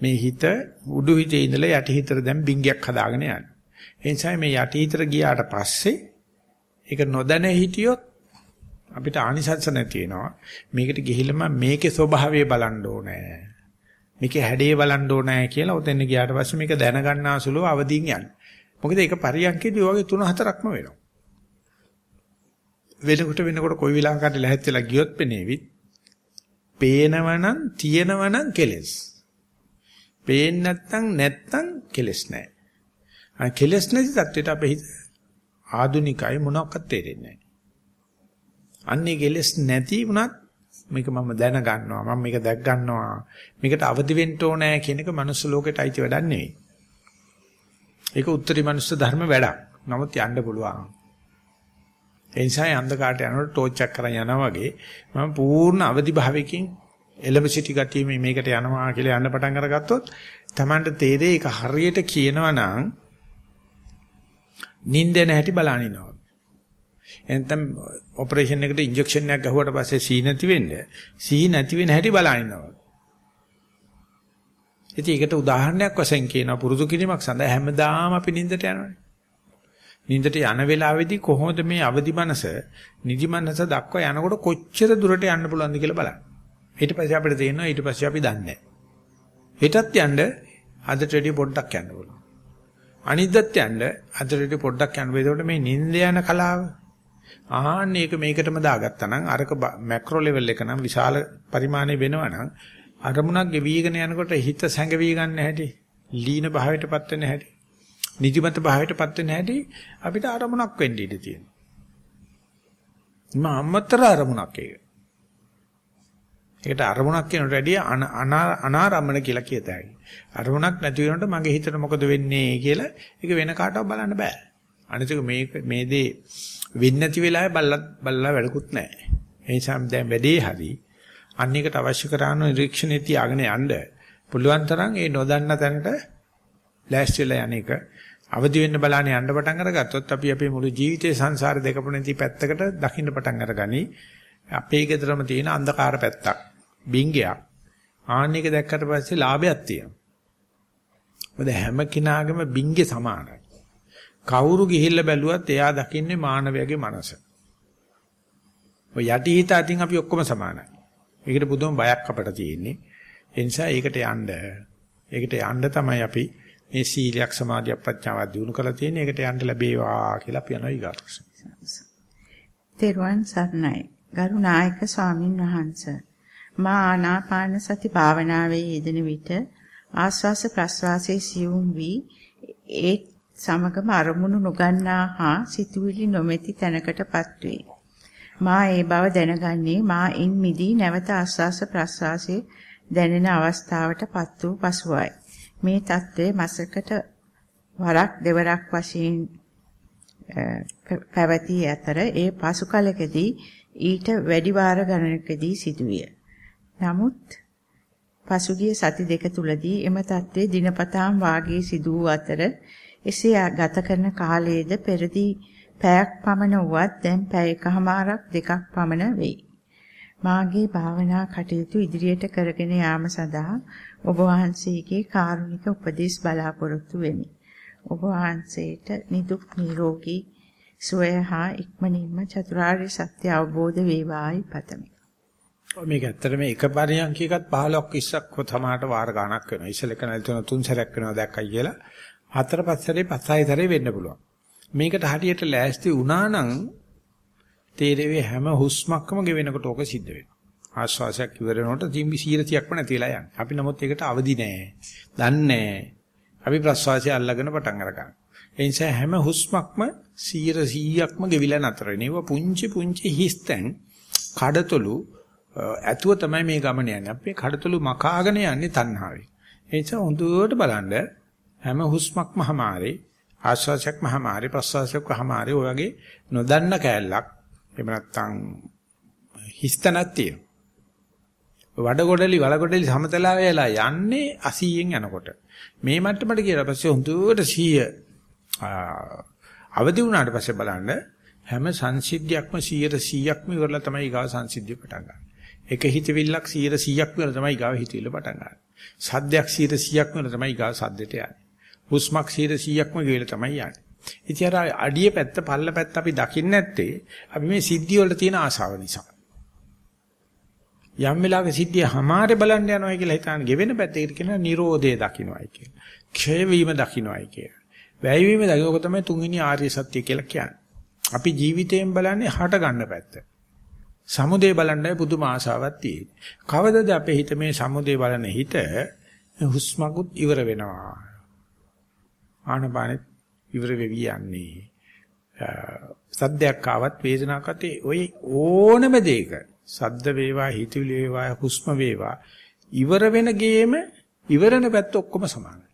මේ හිත උඩු හිතේ ඉඳලා යටි හිතට දැන් බින්ගයක් හදාගෙන යනවා. ඒ නිසා මේ යටි හිතට ගියාට පස්සේ ඒක නොදැන හිටියොත් අපිට ආනිසංස නැති වෙනවා. මේකට ගිහිල්ලා මේකේ ස්වභාවය බලන්න ඕනේ. මේකේ හැඩේ බලන්න ඕනේ කියලා ඔතෙන් ගියාට පස්සේ මේක දැනගන්නාසුලව අවදීන් යන්නේ. මොකද ඒක පරියන්කේදී වගේ තුන හතරක්ම වෙනවා. වෙනකොට වෙනකොට කොයි වෙලාවකට ලැහැත් වෙලා ගියොත් පෙනේවිත් පේනවනම් තියෙනවනම් කෙලස්. පේන්නේ නැත්නම් නැත්නම් කෙලස් නැහැ. අය කෙලස් නැති තත්ත්වයට අපේ හිත ආදුනිකයි මොනවාක්වත් තේරෙන්නේ නැහැ. අන්නේ කෙලස් නැති වුණත් මේක මම දැන ගන්නවා මම මේක දැක් ගන්නවා මේකට අවදි වෙන්න ඕනේ කියන එක මනුස්ස ලෝකෙට අයිති වැඩක් නෙවෙයි. ඒක උත්තරී මනුස්ස ධර්ම වැඩක්. නමුත් යන්න පුළුවන්. ඒ නිසා අන්ධකාරට යනකොට ටෝච් එකක් කරන් යනවා වගේ මම පූර්ණ අවදි භාවයකින් එලෙබ සිටි ගතියේ මේකට යනවා කියලා යන්න පටන් අරගත්තොත් Tamanට තේරෙයි ඒක හරියට කියනවා නම් නිින්දෙන හැටි බලනිනවා. එතෙන් ඔපරේෂන් එකට ඉන්ජෙක්ෂන් එකක් ගහුවට පස්සේ සී නැති වෙන්න සී නැති වෙන හැටි බලනිනවා. ඉතින් ඒකට උදාහරණයක් වශයෙන් කියනවා පුරුදු කිරීමක් සඳහා හැමදාම අපි නිින්දට යනවානේ. නිින්දට යන වෙලාවේදී කොහොමද මේ අවදි මනස නිදි මනස දක්වා යනකොට කොච්චර දුරට යන්න පුළුවන්ද කියලා බලන්න. ඊට පස්සේ අපිට තේරෙනවා ඊට පස්සේ අපි දන්නේ නැහැ. හෙටත් යන්න අදට වැඩිය පොඩ්ඩක් යන්න පුළුවන්. අනිද්දත් යන්න අදට වැඩිය පොඩ්ඩක් යන්න බෑ. මේ නිින්ද යන කලාව ආහන්න ඒක මේකටම දාගත්තා නම් අරක මැක්‍රෝ ලෙවල් එක නම් විශාල පරිමාණය වෙනවා නම් අරමුණක් ගෙවිගෙන යනකොට හිත සැඟවි ගන්න හැටි ලීන භාවයටපත් වෙන හැටි නිදිමත භාවයටපත් වෙන හැටි අපිට අරමුණක් වෙන්න ඉඩ තියෙනවා. මම්මතර අරමුණක් ඒක. ඒකට අරමුණක් වෙනට වැඩිය අනාරම්මන කියලා කියත හැකියි. අරමුණක් නැති වෙනකොට මගේ හිතට මොකද වෙන්නේ කියලා ඒක වෙන කාටවත් බලන්න බෑ. අනිතික මේ මේ දේ වෙන්නේ නැති වෙලාවේ බල්ලා බල්ලා වැඩකුත් නැහැ. ඒ නිසා දැන් වැඩේ හරි අන්න එකට අවශ්‍ය කරන නිරීක්ෂණේ තියාගෙන යන්න පුළුවන් තරම් ඒ නොදන්න තැනට ලෑස්ති වෙලා යන එක අවදි වෙන්න බලانے යන්න පටන් අරගත්තොත් අපි අපේ මුළු ජීවිතේ සංසාර දෙකපොණති පැත්තකට දකින්න පටන් අරගනි අපේ ගෙදරම තියෙන අන්ධකාර පැත්තක් බින්ගයක්. ආන්න එක දැක්කට පස්සේ ලාභයක් තියෙනවා. මොකද හැම කෙනාගේම බින්ගේ සමානයි. කවුරු ගිහිල්ලා බැලුවත් එයා දකින්නේ මානවයාගේ මනස. ඔය යටි හිත අතින් අපි ඔක්කොම සමානයි. ඒකට බුදුම බයක් අපට තියෙන්නේ. ඒ නිසා ඒකට යන්න. ඒකට යන්න තමයි අපි මේ සීලයක් සමාධියක් ප්‍රඥාවක් දිනු කරලා තියෙන්නේ. ඒකට යන්න ලැබේවා කියලා අපි යනවා ඊගාට. තෙරුවන් සරණයි. ගරුනායක ස්වාමින් වහන්සේ. මා ආනාපාන සති භාවනාවේ යෙදෙන විට ආස්වාස ප්‍රස්වාසයේ සියුම් වී ඒ සමගම අරමුණු නොගන්නා හා සිතුවිලි නොමැති තැනකටපත් වේ. මා ඒ බව දැනගන්නේ මා ඉන් මිදී නැවත ආස්වාස ප්‍රස්වාසයේ දැනෙන අවස්ථාවටපත් වූ පසුවයි. මේ தત્ත්වය මාසකට වරක් දෙවරක් වශයෙන් පැවති අතර ඒ පසු කලකදී ඊට වැඩි වාර ගණනකදී සිදුවිය. නමුත් පසුගිය සති දෙක තුලදී එම தત્ත්වය දිනපතාම වාගේ සිදු වූ අතර එසේ ගත කරන කාලයේද පෙරදී පැයක් පමණ වුවත් දැන් පැය එකහමාරක් දෙකක් පමණ වෙයි. මාගේ භාවනා කටයුතු ඉදිරියට කරගෙන යාම සඳහා ඔබ වහන්සේගේ කාරුණික උපදෙස් බලාපොරොත්තු වෙමි. ඔබ වහන්සේට නිදුක් නිරෝගී සුවය හා ඉක්මනින්ම චතුරාර්ය සත්‍ය අවබෝධ වේවායි පතමි. මේක ඇත්තටම එක පරියන්කයකත් 15ක් 20ක් තමාට වාර ගණක් වෙනවා. ඉස්සෙල් එක නැති තුන තුන් සැරයක් වෙනවා දැක්කයි කියලා. හතර පහ සැරේ පහ හය සැරේ වෙන්න පුළුවන්. මේකට හරියට ලෑස්ති වුණා නම් තේරෙවේ හැම හුස්මක්ම ගෙවෙනකොට ඕක සිද්ධ වෙනවා. ආශ්වාසයක් ඉවර වෙනකොට තිම්බි 100ක්ම නැතිලා යනවා. අපි නමුත් ඒකට අවදි නෑ. දන්නේ නෑ. අපි ප්‍රශ්වාසය අල්ලගෙන පටන් අරගන්නවා. ඒ නිසා හැම හුස්මක්ම 100%ක්ම ගෙවිලා නතර වෙනවා. පුංචි පුංචි හිස්තැන් කඩතොළු ඇතුව තමයි මේ ගමන යන්නේ. අපි කඩතොළු මකාගෙන යන්නේ තණ්හාවෙන්. ඒ නිසා හොඳට බලන්න හැම හුස්මක්ම හැමාරේ ආශ්වාසයක්ම හැමාරේ ප්‍රශ්වාසයක්ම හැමාරේ ඔය වගේ නොදන්න කෑල්ලක් එහෙම නැත්නම් හිස්තනක් තියෙනවා. වඩගොඩලි වලගොඩලි සමතලා වෙලා යන්නේ 80න් යනකොට. මේ මට්ටමට කියලා පස්සේ හොඳට 100 අවදි වුණාට පස්සේ බලන්න හැම සංසිද්ධියක්ම 100 100ක්ම ඉවරලා තමයි ඊගාව සංසිද්ධිය පටන් ගන්න. එක හිතවිල්ලක් 100ක් වෙන තමයි ගාව හිතවිල්ල පටන් ගන්න. සද්දයක් 100ක් වෙන තමයි ගාව සද්දෙට යන්නේ. හුස්මක් 100ක්ම ගෙවිලා තමයි යන්නේ. ඉතින් අර අඩිය පැත්ත පල්ල පැත්ත අපි දකින්නේ නැත්තේ අපි මේ සිද්ධිය වල තියෙන ආශාව නිසා. යම් වෙලාවක සිද්ධිය හැමාරේ බලන්න යනවා කියලා හිතාන ගෙවෙන පැත්තකට කියනවා Nirodhe දකින්නයි කියන. ක්ෂය වීම දකින්නයි කියන. වැය වීම දකින්නක තමයි තුන්වෙනි ආර්ය සත්‍ය කියලා කියන්නේ. අපි ජීවිතයෙන් බලන්නේ හට ගන්න පැත්ත. සමුදේ බලන්නයි පුදුම ආශාවක් තියෙන්නේ. කවදද අපේ හිත මේ සමුදේ බලන හිත හුස්මකුත් ඉවර වෙනවා. ආනපානෙත් ඉවර වෙවි යන්නේ. සද්දයක් ආවත් වේදනාවක් ඔය ඕනම දෙයක සද්ද වේවා හිතවිලි වේවා හුස්ම වේවා ඉවර වෙන ගේම ඉවරන පැත්ත ඔක්කොම සමානයි.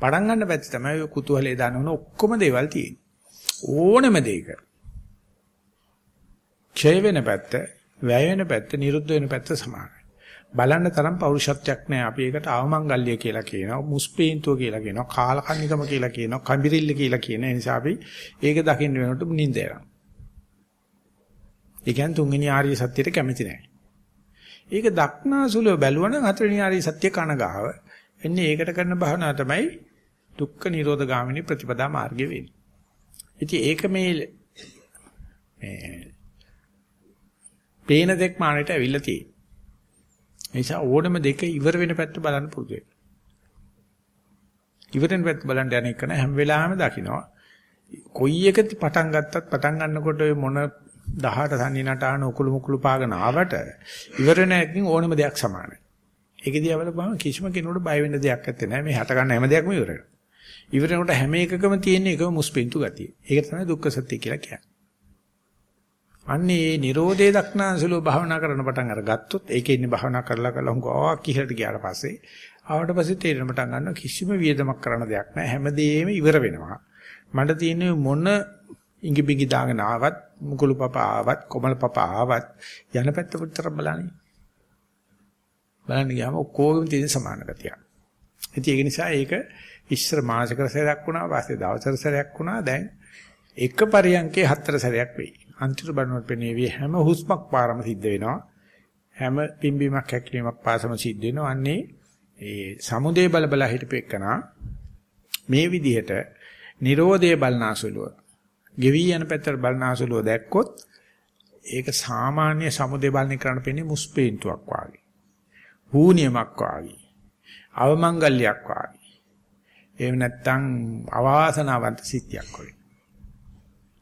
පටන් ගන්න පැත්ත තමයි කුතුහලේ දානවන ඔක්කොම දේවල් තියෙන්නේ. ඕනම දෙයක. ක්ෂය වෙන පැත්ත, වැය වෙන පැත්ත, නිරුද්ධ වෙන පැත්ත සමානයි. බලන්න තරම් පෞරුෂත්වයක් නැහැ. අපි ඒකට අවමංගල්‍ය කියලා කියනවා, මුස්පේන්තුව කියලා කියනවා, කාලකන්නිකම කියලා කියනවා, කම්බිරිල්ල කියලා කියන නිසා අපි ඒක දකින්න වෙනකොට නිින්ද යනවා. ඒ කියන්නේ තුන්වෙනි ආර්ය සත්‍යයට කැමති නැහැ. ඒක දක්නාසුලව බැලුවනම් හතරවෙනි ආර්ය සත්‍ය කනගාව. එන්නේ ඒකට කරන භාවනාව තමයි දුක්ඛ නිරෝධ ගාමිනී ප්‍රතිපදා මාර්ගය වෙන්නේ. ඉතින් ඒක මේ මේ පේන දෙක් මානෙට ඇවිල්ලා තියෙන්නේ. ඒ නිසා ඕනම දෙක ඉවර වෙන පැත්ත බලන්න පුරුදු වෙන්න. ඉවර වෙන පැත්ත බලන්න යන එක හැම වෙලාවෙම දකින්නවා. කොයි එක පටන් ගත්තත් පටන් ගන්නකොට මොන 18 තන්නේ නටාන උකුළු මුකුළු පාගන ආවට ඉවර නැකින් ඕනම දෙයක් සමානයි. ඒකදී අවලපම කිසිම කෙනෙකුට බය වෙන්න දෙයක් නැත්තේ නෑ මේ හට ගන්න හැම දෙයක්ම ඉවර වෙනවා. ඉවර වෙනකොට හැම එකකම තියෙන එකම මුස්පින්තු ගතිය. ඒක තමයි දුක්ඛ සත්‍ය කියලා කියන්නේ. අන්නේ මේ Nirodhe දක්නාසුලෝ භාවනා කරන පටන් අරගත්තොත් ඒකේ ඉන්නේ භාවනා කරලා කරලා හුඟා කිහලට ගියාට පස්සේ ආවට පස්සේ තේරෙන පටන් ගන්නවා කිසිම වියදමක් කරන්න දෙයක් නැහැ හැමදේම ඉවර වෙනවා මට තියෙන්නේ මොන ඉඟි බිඟි දාගෙන ආවත් මුකුළු පප ආවත් කොමල පප ආවත් යන පැත්ත විතර බලන්නේ බලන්න ගියාම ඔක්කොගෙම තියෙන සමාන ගතිය. ඉතින් ඒක නිසා ඒක ඉස්සර මාසික සැරයක් වුණා වාසේ දවසක සැරයක් වුණා දැන් එක පරියන්කේ හතර සැරයක් වෙයි. අන්තිම බලනකොට පෙනේවි හැම හුස්මක් පාරම සිද්ධ වෙනවා. හැම පිම්බීමක් හැකිලීමක් පාසම සිද්ධ වෙනවා. අන්නේ ඒ සමුදේ බල බල හිටපෙකනා මේ විදිහට Nirodhe බලනාසුලුව. ගෙවි යන පැත්තට බලනාසුලුව දැක්කොත් ඒක සාමාන්‍ය සමුදේ බලන කරන්න පෙන්නේ මුස්පේන්තුවක් වාගේ. හූනියමක් වාගේ. අවමංගල්‍යයක් වාගේ. එහෙම නැත්නම් අවාසනාවන්ත සිද්ධියක් වගේ.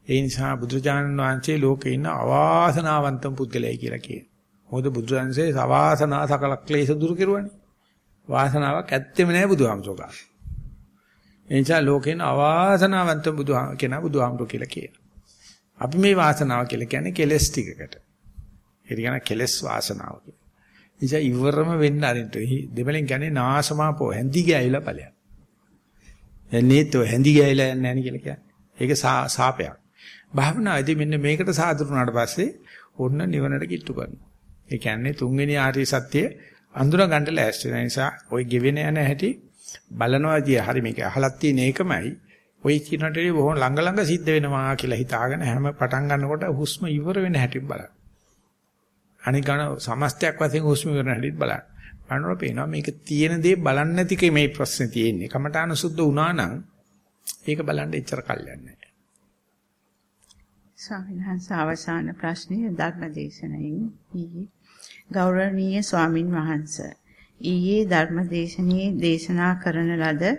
ඒ නිසා බුදුරජාණන් වහන්සේ ලෝකේ ඉන්න අවාසනාවන්තම පුද්ගලයයි කියලා කියනවා. මොකද බුදුරජාණන්සේ සවාසනා සකල ක්ලේශ දුරු කෙරුවානේ. වාසනාවක් ඇත්තෙම නෑ බුදුහාමසෝගා. ඒ නිසා ලෝකේන අවාසනාවන්තම බුදුහාම කෙනා බුදුහාමරෝ කියලා කියනවා. අපි මේ වාසනාව කියලා කියන්නේ කෙලස් ටිකකට. ඒක කියන කෙලස් වාසනාව කියලා. නිසා ඉවරම වෙන්න අරින්ට දෙමළෙන් කියන්නේ නාසමාපෝ හැඳි ගෑවිලා ඵලයක්. එන්නේ તો හැඳි ගෑවිලා යන්නේ නැහැ කියලා කියන්නේ. ඒක සාපයක්. භාවනාදී මෙන්න මේකට සාදුරුනාට පස්සේ ඔන්න නිවනට කිට්ටු කරනවා. ඒ කියන්නේ තුන්වෙනි ආර්ය සත්‍ය අඳුර ගන්න ලෑස්ති වෙන නිසා ওই ගෙවෙන යන හැටි බලනවාදී හරි මේක අහලක් තියෙන එකමයි ওই කිනට බොහොම ළඟ ළඟ සිද්ධ වෙනවා කියලා හිතාගෙන හැම පටන් ගන්නකොට හුස්ම ඉවර වෙන හැටි බලන්න. අනික ගන්න සමස්තයක් වශයෙන් හුස්ම ඉවර වෙන හැටිත් බලන්න. බලනකොට පේනවා මේක තියෙන දේ බලන්නේ නැතිකේ මේ ප්‍රශ්නේ තියෙන්නේ. කමඨාන සුද්ධ වුණා නම් ඒක බලන්න එච්චර කල්යන්නේ නැහැ. ස්වාමීන් වහන්සේ අවසාන ප්‍රශ්නය ධර්මදේශනයෙන් ඊයේ ගෞරවනීය ස්වාමින් වහන්සේ ඊයේ ධර්මදේශනයේ දේශනා කරන ලද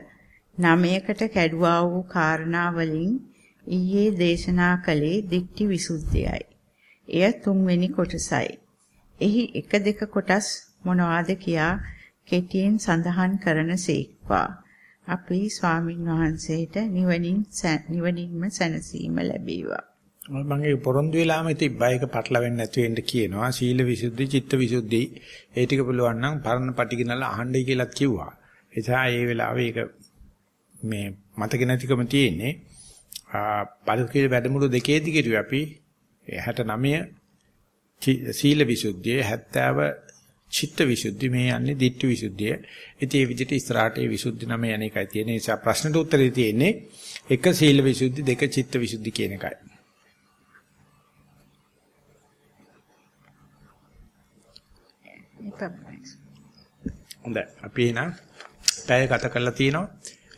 නමයකට කැඩුවා වූ කාරණා වලින් ඊයේ දේශනා කළේ දික්ටි විසුද්ධියයි. එය තුන්වෙනි කොටසයි. එහි එක දෙක කොටස් මොනවාද කියා කෙටියෙන් සඳහන් කරන සේක්වා. අපේ ස්වාමින් වහන්සේට නිවනින් නිවනින්ම සැනසීම ලැබේවා. මගේ පොරොන්දු වෙලාම තිබ්බා ඒක පටලවෙන්නේ නැති වෙන්න කියනවා. සීල විසුද්ධි චිත්ත විසුද්ධි. ඒ ටික පුළුවන් නම් පරණ පටිගනලා අහන්නයි කියලා කිව්වා. එසා ඒ වෙලාවේ ඒක මේ මතක නැතිකම තියෙන්නේ. පරිකේ වැඩමුළු දෙකේදී කිරුවේ අපි 69 සීල විසුද්ධිය 70 චිත්ත විසුද්ධි මේ යන්නේ ditthi විසුද්ධිය. ඉතින් මේ විදිහට ඉස්සරහට ඒ විසුද්ධි නම යන එකයි තියෙන්නේ. ඒ නිසා ප්‍රශ්නට උත්තරේ තියෙන්නේ එක සීල විසුද්ධි දෙක චිත්ත විසුද්ධි කියන එකයි. ඒ තමයි. හොඳයි. අපි එහෙනම් පැය ගත කරලා තිනවා.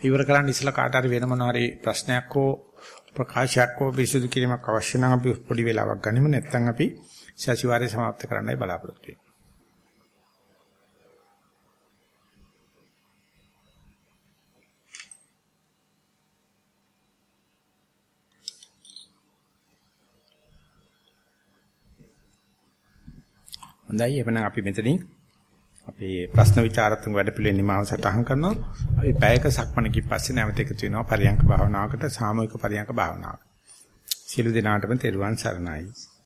ඉවර කරන්න ඉස්සලා කාට හරි වෙන මොනවා හරි ප්‍රශ්නයක් හෝ ප්‍රකාශයක් හෝ පිරිසුදු කිරීමක් අවශ්‍ය නම් අපි පොඩි වෙලාවක් ගනිමු. නැත්නම් අපි සතිವಾರයේ සමාප්ත කරන්නයි බලාපොරොත්තු වෙන්නේ. හොඳයි එවනම් අපි මෙතනින් අපේ ප්‍රශ්න විචාරතුංග වැඩපිළිවෙල නිමාව සටහන් කරනවා. අපි පැයක සක්මණකින් පස්සේ නැවත එකතු වෙනවා පරියංක භාවනාවකට සාමූහික පරියංක භාවනාවකට. සියලු දෙනාටම තෙරුවන් සරණයි.